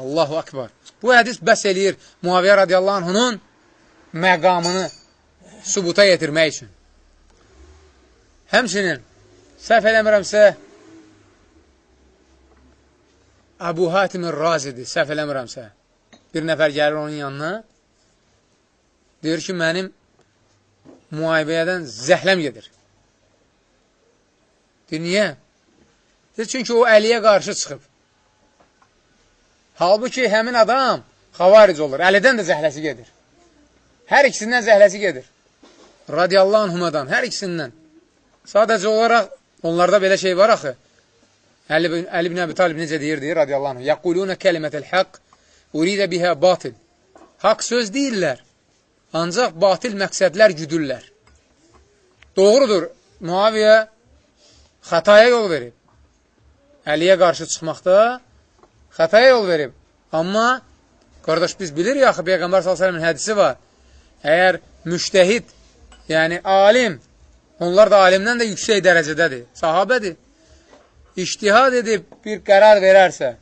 Allahu akbar. Bu hədis bəs eləyir Muaviyyə radiyallahu anhunun məqamını subuta yetirmək üçün. Həmçinin, səhv eləmirəmsə, Əbu Hatimin razidir, səhv eləmirəmsə. Bir nəfər gəlir onun yanına, deyir ki, mənim müayibəyədən zəhləm gedir. Deyir, niyə? Deyir, çünki o Əliyə qarşı çıxıb. Halbuki həmin adam xavaric olur. Əlidən də zəhləsi gedir. Hər ikisindən zəhləsi gedir. Radiyallahu anhumadan, hər ikisindən. Sadəcə olaraq onlarda belə şey var axı. Əli, Əli ibn Əbi Talib necə deyirdi, radiyallahu anh. Yəqulunə kəlimətəl həq, uridə bihə batil. Haqq söz deyirlər, ancaq batil məqsədlər güdürlər. Doğrudur, Muaviyə xətaya yol verib. Əliyə qarşı çıxmaqda xətaya yol verib. Amma, qardaş, biz bilirik axı, Peyğəmbər s.ə.v-in hədisi var. Əgər müştəhid, yəni alim, onlar da alimdən də yüksək dərəcədədir, sahabədir. İştihad edib bir qərar verərsə,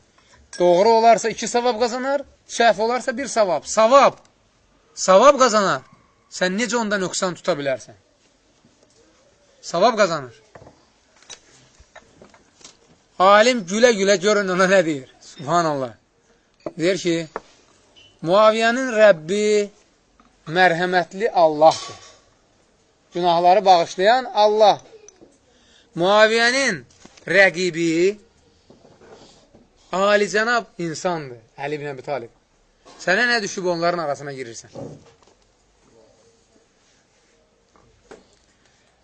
doğru olarsa iki savab qazanar, səhv olarsa bir savab. Savab, savab qazanar. Sən necə onda nöqsan tuta bilərsən? Savab qazanır. Alim gülə-gülə görün ona nə deyir? Subhanallah. Deyir ki, Muaviyyənin Rəbbi mərhəmətli Allahdır. Günahları bağışlayan Allah. Muaviyyənin rəqibi alicənab insandır. Əli ibn Əbi Talib. Sənə nə düşüb onların arasına girirsən?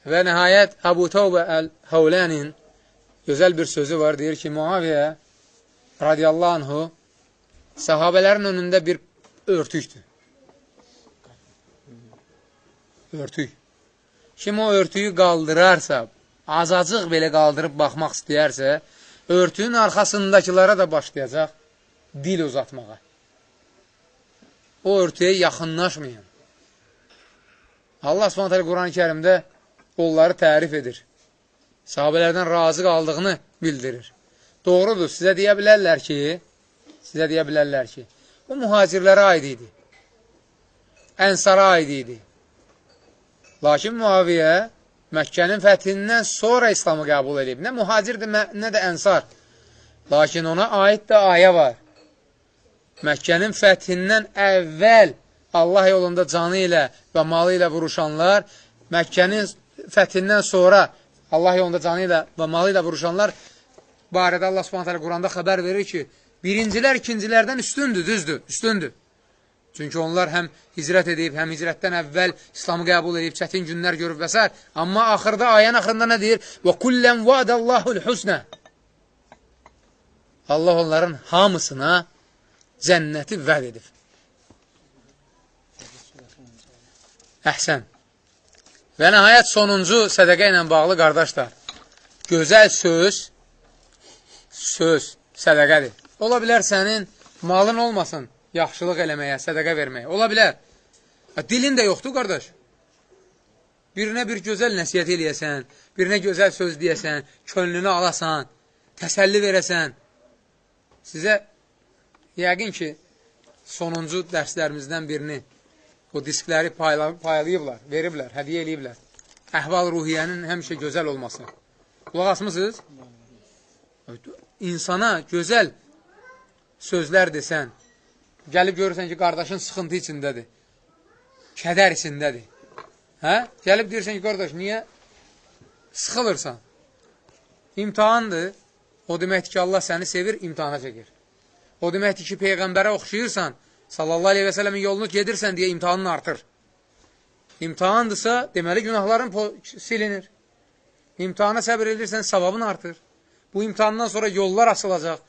Və nəhayət Əbu Tavbə Əl-Havlənin gözəl bir sözü var. Deyir ki, Muaviyyə radiyallahu anhu sahabələrin önündə bir örtükdür. Örtük. Kim o örtüyü qaldırarsa, azacıq belə qaldırıb baxmaq istəyərsə, örtüyün arxasındakılara da başlayacaq dil uzatmağa. O örtüyə yaxınlaşmayın. Allah s.ə.v. Quran-ı kərimdə onları tərif edir. Sahabələrdən razı qaldığını bildirir. Doğrudur, sizə deyə bilərlər ki, sizə deyə bilərlər ki, bu mühacirlərə aid idi. Ənsara aid idi. Lakin Muaviyyə Məkkənin fəthindən sonra İslamı qəbul edib. Nə mühacirdir, nə də ənsar. Lakin ona aid də ayə var. Məkkənin fəthindən əvvəl Allah yolunda canı ilə və malı ilə vuruşanlar, Məkkənin fəthindən sonra Allah yolunda canı ilə və malı ilə vuruşanlar barədə Allah subhanət hələ Quranda xəbər verir ki, birincilər ikincilərdən üstündür, düzdür, üstündür. Çünki onlar həm hicrət edib, həm hicrətdən əvvəl İslamı qəbul edib, çətin günlər görüb və s. Amma axırda, ayən axırında nə deyir? Və kullən vadəllahul husnə. Allah onların hamısına cənnəti vəd edib. Əhsən. Və nəhayət sonuncu sədəqə ilə bağlı qardaşlar. Gözəl söz, söz sədəqədir. Ola bilər sənin malın olmasın yaxşılıq eləməyə, sədəqə verməyə. Ola bilər. Dilin də yoxdur, qardaş. Birinə bir gözəl nəsiyyət eləyəsən, birinə gözəl söz deyəsən, könlünü alasan, təsəlli verəsən. Sizə yəqin ki, sonuncu dərslərimizdən birini o diskləri paylayıblar, veriblər, hədiyə eləyiblər. Əhval ruhiyyənin həmişə gözəl olması. Qulaq asmısınız? insana gözəl sözlər desən, gəlib görürsən ki, qardaşın sıxıntı içindədir, kədər içindədir. Hə? Gəlib deyirsən ki, qardaş, niyə sıxılırsan? İmtihandır. O deməkdir ki, Allah səni sevir, imtihana çəkir. O deməkdir ki, Peyğəmbərə oxşayırsan, sallallahu aleyhi və sələmin yolunu gedirsən deyə imtihanın artır. İmtihandırsa, deməli günahların silinir. İmtihana səbir edirsən, savabın artır. Bu imtihandan sonra yollar açılacaq.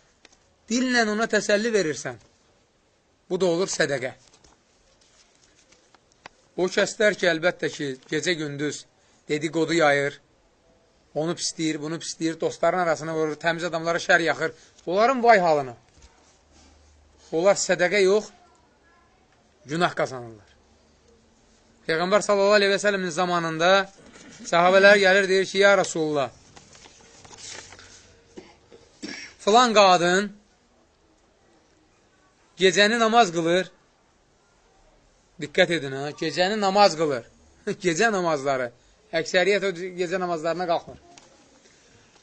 Dillə ona təsəlli verirsən. Bu da olur sədəqə. O kəslər ki, əlbəttə ki, gecə-gündüz dedikodu yayır, onu pisləyir, bunu pisləyir, dostların arasına vurur, təmiz adamlara şər yaxır. Onların vay halına. Onlar sədəqə yox, günah qazanırlar. Peyğəmbər sallallahu aleyhi və sələmin zamanında sahabələr gəlir, deyir ki, ya Rasulullah, filan qadın gecəni namaz qılır, diqqət edin, ha, gecəni namaz qılır, gecə namazları, əksəriyyət o gecə namazlarına qalxmır.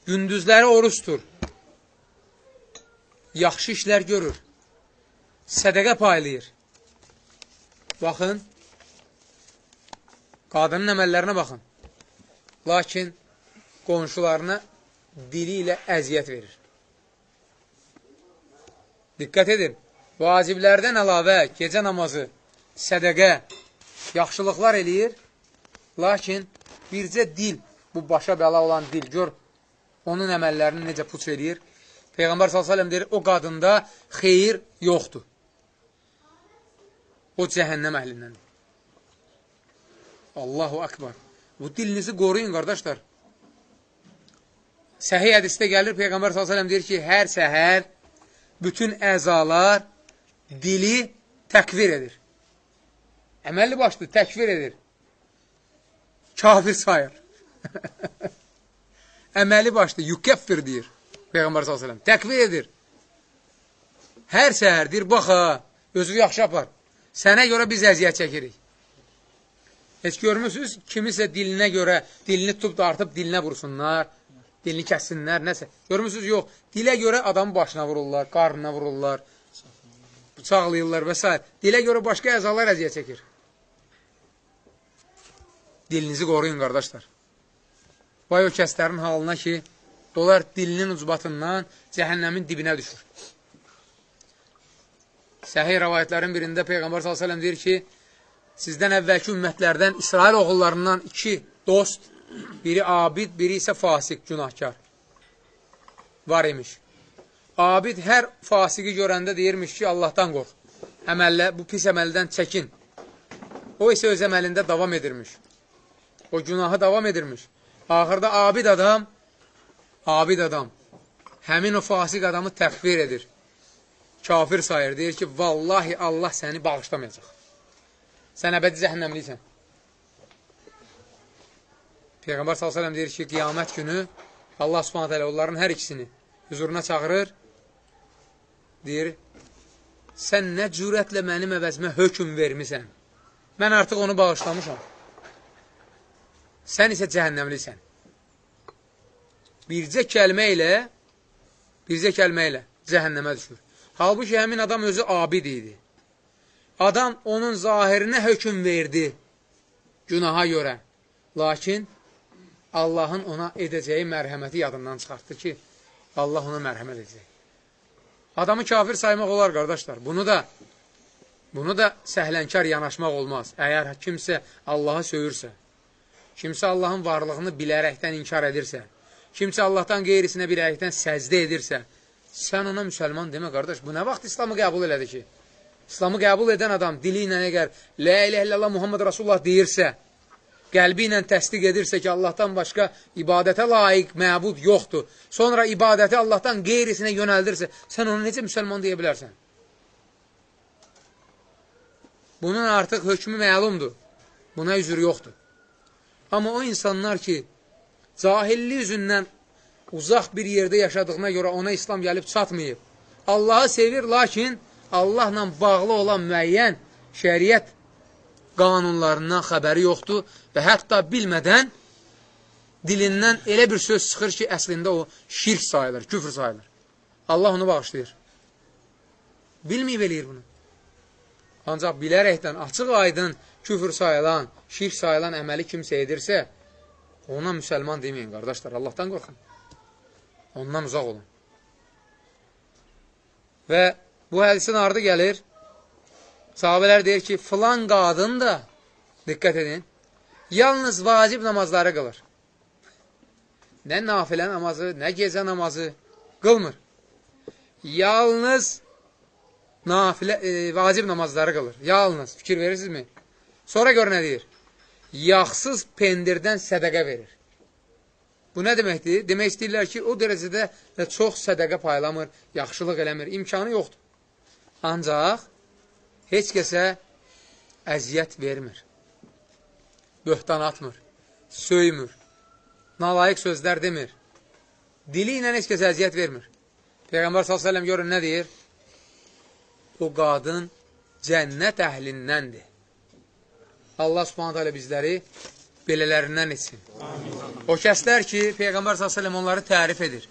Gündüzləri oruçdur, yaxşı işlər görür, sədəqə paylayır. Baxın, qadının əməllərinə baxın. Lakin qonşularına dili ilə əziyyət verir. Diqqət edin, vaciblərdən əlavə gecə namazı, sədəqə, yaxşılıqlar eləyir, lakin bircə dil, bu başa bəla olan dil, gör, onun əməllərini necə puç eləyir. Peyğəmbər s.ə.v deyir, o qadında xeyir yoxdur. O cəhənnəm əhlindəndir. Allahu akbar. Bu dilinizi qoruyun, qardaşlar. Səhiy hədisdə gəlir, Peyğəmbər s.ə.v deyir ki, hər səhər bütün əzalar dili təkvir edir. Əməlli başlı təkvir edir. Kafir sayır. Əməli başlı yukəffir deyir. Peyğəmbər s.ə.v. Təkvir edir. Hər səhər deyir, bax ha, özü yaxşı apar. Sənə görə biz əziyyət çəkirik. Heç görmürsünüz, kimisə dilinə görə dilini tutub dartıb dilinə vursunlar, dilini kəssinlər, nəsə. Görmürsünüz, yox. Dilə görə adamın başına vururlar, qarnına vururlar, bıçaqlayırlar və s. Dilə görə başqa əzalar əziyyət çəkir. Dilinizi qoruyun, qardaşlar. Vay o kəslərin halına ki, onlar dilinin ucbatından cəhənnəmin dibinə düşür. Səhih rəvayətlərin birində Peyğəmbər s.ə.v deyir ki, sizdən əvvəlki ümmətlərdən İsrail oğullarından iki dost, biri abid, biri isə fasik, günahkar var imiş. Abid hər fasiki görəndə deyirmiş ki, Allahdan qorx. Əməllə, bu pis əməldən çəkin. O isə öz əməlində davam edirmiş. O günahı davam edirmiş. Axırda abid adam, abid adam, həmin o fasik adamı təxvir edir. Kafir sayır, deyir ki, vallahi Allah səni bağışlamayacaq. Sən əbədi zəhənnəmliysən. Peyğəmbər s.ə.v deyir ki, qiyamət günü Allah subhanət hələ onların hər ikisini huzuruna çağırır, deyir, sən nə cürətlə mənim əvəzimə hökum vermisən? Mən artıq onu bağışlamışam. Sən isə cəhənnəmlisən. Bircə kəlmə ilə, bircə kəlmə ilə cəhənnəmə düşür. Halbuki həmin adam özü abid idi. Adam onun zahirinə hökum verdi günaha görə. Lakin Allahın ona edəcəyi mərhəməti yadından çıxartdı ki, Allah ona mərhəmət edəcək. Adamı kafir saymaq olar, qardaşlar. Bunu da bunu da səhlənkar yanaşmaq olmaz. Əgər kimsə Allahı söyürsə, kimsə Allahın varlığını bilərəkdən inkar edirsə, kimsə Allahdan qeyrisinə bilərəkdən səzdə edirsə, sən ona müsəlman demə, qardaş. Bu nə vaxt İslamı qəbul elədi ki? İslamı qəbul edən adam dili ilə əgər Lə ilə illallah Muhammed Rasulullah deyirsə, qəlbi ilə təsdiq edirsə ki, Allahdan başqa ibadətə layiq məbud yoxdur, sonra ibadəti Allahdan qeyrisinə yönəldirsə, sən onu necə müsəlman deyə bilərsən? Bunun artıq hökmü məlumdur. Buna üzür yoxdur. Amma o insanlar ki, cahilli üzündən uzaq bir yerdə yaşadığına görə ona İslam gəlib çatmayıb, Allahı sevir, lakin Allahla bağlı olan müəyyən şəriət qanunlarından xəbəri yoxdur və hətta bilmədən dilindən elə bir söz çıxır ki, əslində o şirk sayılır, küfr sayılır. Allah onu bağışlayır. Bilməyib eləyir bunu. Ancaq bilərəkdən açıq aydın küfür sayılan, şirk sayılan əməli kimsə edirsə, ona müsəlman deməyin, qardaşlar. Allahdan qorxun. Ondan uzaq olun. Və bu hədisin ardı gəlir. Sahabələr deyir ki, filan qadın da, diqqət edin, yalnız vacib namazları qılır. Nə nafilə namazı, nə gecə namazı qılmır. Yalnız nafilə, e, vacib namazları qılır. Yalnız. Fikir verirsinizmi? Sonra gör nə deyir? Yaxsız pendirdən sədəqə verir. Bu nə deməkdir? Demək istəyirlər ki, o dərəcədə də çox sədəqə paylamır, yaxşılıq eləmir, imkanı yoxdur. Ancaq heç kəsə əziyyət vermir. Böhtan atmır, söymür, nalayiq sözlər demir. Dili ilə heç kəsə əziyyət vermir. Peyğəmbər s.ə.v görün nə deyir? O qadın cənnət əhlindəndir. Allah subhanət hələ bizləri belələrindən etsin. O kəslər ki, Peyğəmbər s.ə.v onları tərif edir.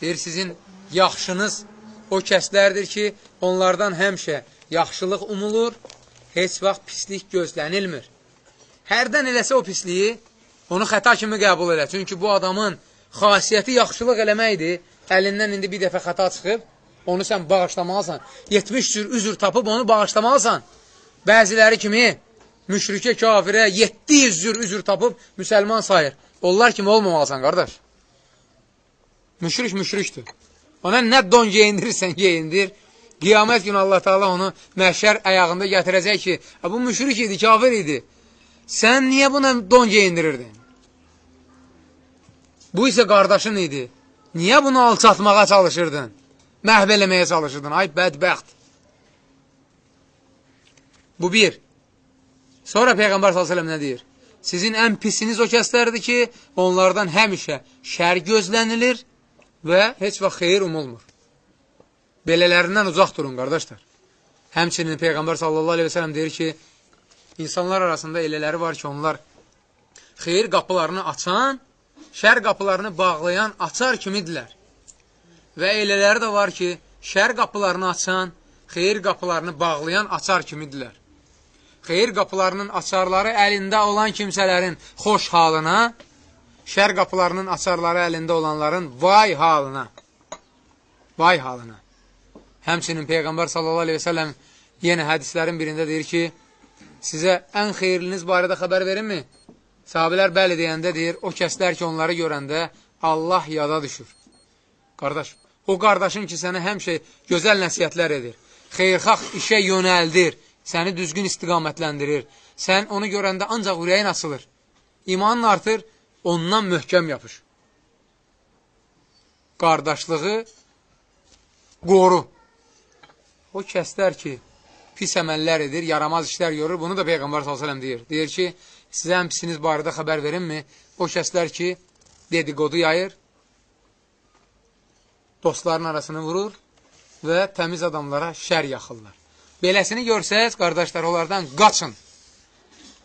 Deyir, sizin yaxşınız o kəslərdir ki, onlardan həmişə yaxşılıq umulur, heç vaxt pislik gözlənilmir. Hərdən eləsə o pisliyi, onu xəta kimi qəbul elə. Çünki bu adamın xasiyyəti yaxşılıq eləməkdir. Əlindən indi bir dəfə xəta çıxıb, onu sən bağışlamalısan. 70 cür üzür tapıb onu bağışlamalısan. Bəziləri kimi müşrikə, kafirə 700 cür üzür tapıb müsəlman sayır. Onlar kimi olmamalısan, qardaş. Müşrik müşrikdir. Ona nə don geyindirirsən, geyindir. Qiyamət günü Allah Taala onu məhşər ayağında gətirəcək ki, bu müşrik idi, kafir idi. Sən niyə buna don geyindirirdin? Bu isə qardaşın idi. Niyə bunu alçatmağa çalışırdın? Məhv eləməyə çalışırdın. Ay bədbəxt. Bu bir. Sonra Peyğəmbər s.ə.v nə deyir? Sizin ən pisiniz o kəslərdir ki, onlardan həmişə şər gözlənilir və heç vaxt xeyir umulmur. Belələrindən uzaq durun, qardaşlar. Həmçinin Peyğəmbər s.ə.v deyir ki, insanlar arasında elələri var ki, onlar xeyir qapılarını açan, şər qapılarını bağlayan açar kimidirlər. Və elələri də var ki, şər qapılarını açan, xeyir qapılarını bağlayan açar kimidirlər. Xeyir qapılarının açarları əlində olan kimsələrin xoş halına, şər qapılarının açarları əlində olanların vay halına. Vay halına. Həmçinin Peyğəmbər sallallahu aleyhi ve sellem yenə hədislərin birində deyir ki, sizə ən xeyirliniz barədə xəbər verinmi? Sahabələr bəli deyəndə deyir, o kəslər ki, onları görəndə Allah yada düşür. Qardaş, o qardaşın ki, sənə həmişə gözəl nəsiyyətlər edir, xeyrxax işə yönəldir, səni düzgün istiqamətləndirir. Sən onu görəndə ancaq ürəyin açılır. İmanın artır, ondan möhkəm yapış. Qardaşlığı qoru. O kəslər ki, pis əməllər edir, yaramaz işlər görür, bunu da Peyğəmbər s.ə.v deyir. Deyir ki, sizə ən pisiniz barədə xəbər verinmi? O kəslər ki, dedikodu yayır, dostların arasını vurur və təmiz adamlara şər yaxırlar. Beləsini görsəz, qardaşlar, onlardan qaçın.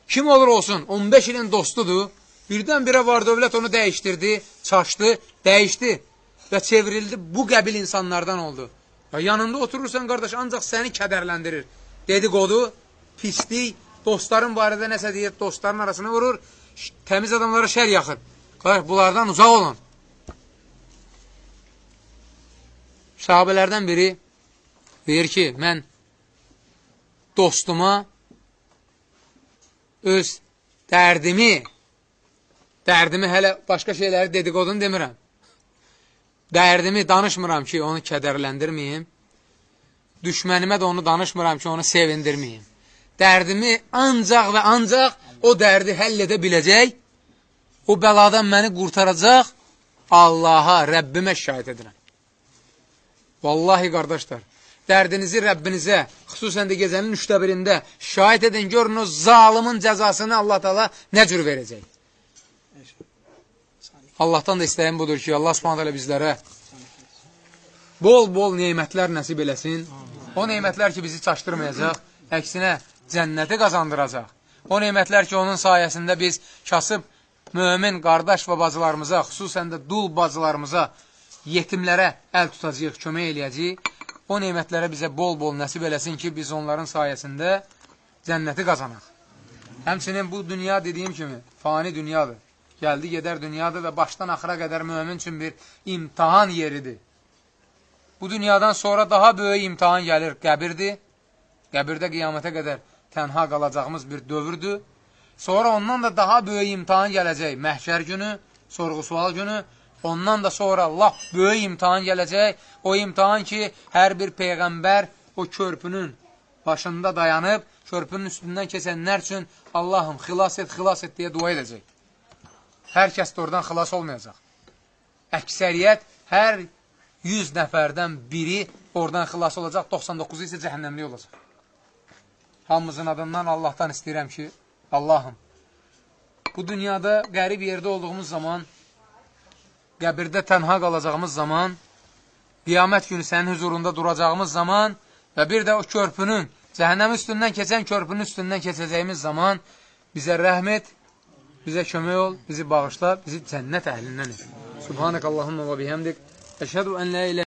Kim olur olsun, 15 ilin dostudur, birdən-birə var dövlət onu dəyişdirdi, çaşdı, dəyişdi və çevrildi, bu qəbil insanlardan oldu. Ya yanında oturursan, qardaş, ancaq səni kədərləndirir. Dedikodu, pislik, dostların barədə nəsə deyir, dostların arasını vurur, təmiz adamlara şər yaxır. Qardaş, bunlardan uzaq olun. Sahabələrdən biri deyir ki, mən dostuma öz dərdimi, dərdimi hələ başqa şeyləri dediqodunu demirəm. Dərdimi danışmıram ki, onu kədərləndirməyim. Düşmənimə də onu danışmıram ki, onu sevindirməyim. Dərdimi ancaq və ancaq o dərdi həll edə biləcək, o bəladan məni qurtaracaq, Allaha, Rəbbimə şahid edirəm. Vallahi, qardaşlar, dərdinizi Rəbbinizə, xüsusən də gecənin üçdə birində şahid edin, görün o zalımın cəzasını Allah tala nə cür verəcək. Allahdan da istəyim budur ki, Allah subhanət hələ bizlərə bol-bol neymətlər nəsib eləsin. O neymətlər ki, bizi çaşdırmayacaq, əksinə cənnəti qazandıracaq. O neymətlər ki, onun sayəsində biz kasıb mömin qardaş və bacılarımıza, xüsusən də dul bacılarımıza yetimlərə əl tutacaq, kömək eləyəcək. O nemətlərə bizə bol-bol nəsib eləsin ki, biz onların sayəsində cənnəti qazanaq. Həmçinin bu dünya dediyim kimi fani dünyadır. Gəldi gedər dünyadır və başdan axıra qədər mömin üçün bir imtihan yeridir. Bu dünyadan sonra daha böyük imtihan gəlir, qəbirdir. Qəbirdə qiyamətə qədər tənha qalacağımız bir dövrdür. Sonra ondan da daha böyük imtihan gələcək, məhşər günü, sorğu-sual günü. Ondan da sonra lap böyük imtihan gələcək. O imtihan ki, hər bir peyğəmbər o körpünün başında dayanıb, körpünün üstündən keçənlər üçün Allahım xilas et, xilas et deyə dua edəcək. Hər kəs də oradan xilas olmayacaq. Əksəriyyət hər 100 nəfərdən biri oradan xilas olacaq, 99-u isə cəhənnəmli olacaq. Hamımızın adından Allahdan istəyirəm ki, Allahım, bu dünyada qərib yerdə olduğumuz zaman, qəbirdə tənha qalacağımız zaman, qiyamət günü sənin huzurunda duracağımız zaman və bir də o körpünün, cəhənnəm üstündən keçən körpünün üstündən keçəcəyimiz zaman bizə rəhm et, bizə kömək ol, bizi bağışla, bizi cənnət əhlindən et. Subhanək Allahumma və bihəmdik. Əşhədu ən la ilə